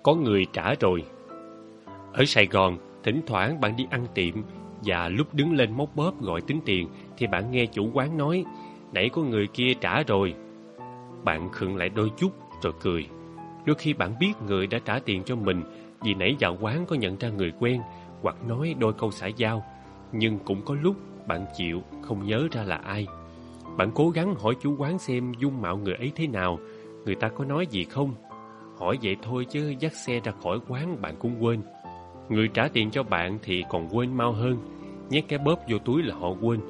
Có người trả rồi. Ở Sài Gòn, thỉnh thoảng bạn đi ăn tiệm và lúc đứng lên móc bóp gọi tính tiền thì bạn nghe chủ quán nói nãy có người kia trả rồi. Bạn khựng lại đôi chút rồi cười. Đôi khi bạn biết người đã trả tiền cho mình vì nãy vào quán có nhận ra người quen hoặc nói đôi câu xã giao. Nhưng cũng có lúc bạn chịu, không nhớ ra là ai. Bạn cố gắng hỏi chủ quán xem dung mạo người ấy thế nào, người ta có nói gì không. Hỏi vậy thôi chứ dắt xe ra khỏi quán bạn cũng quên. Người trả tiền cho bạn thì còn quên mau hơn. Nhét cái bóp vô túi là họ quên,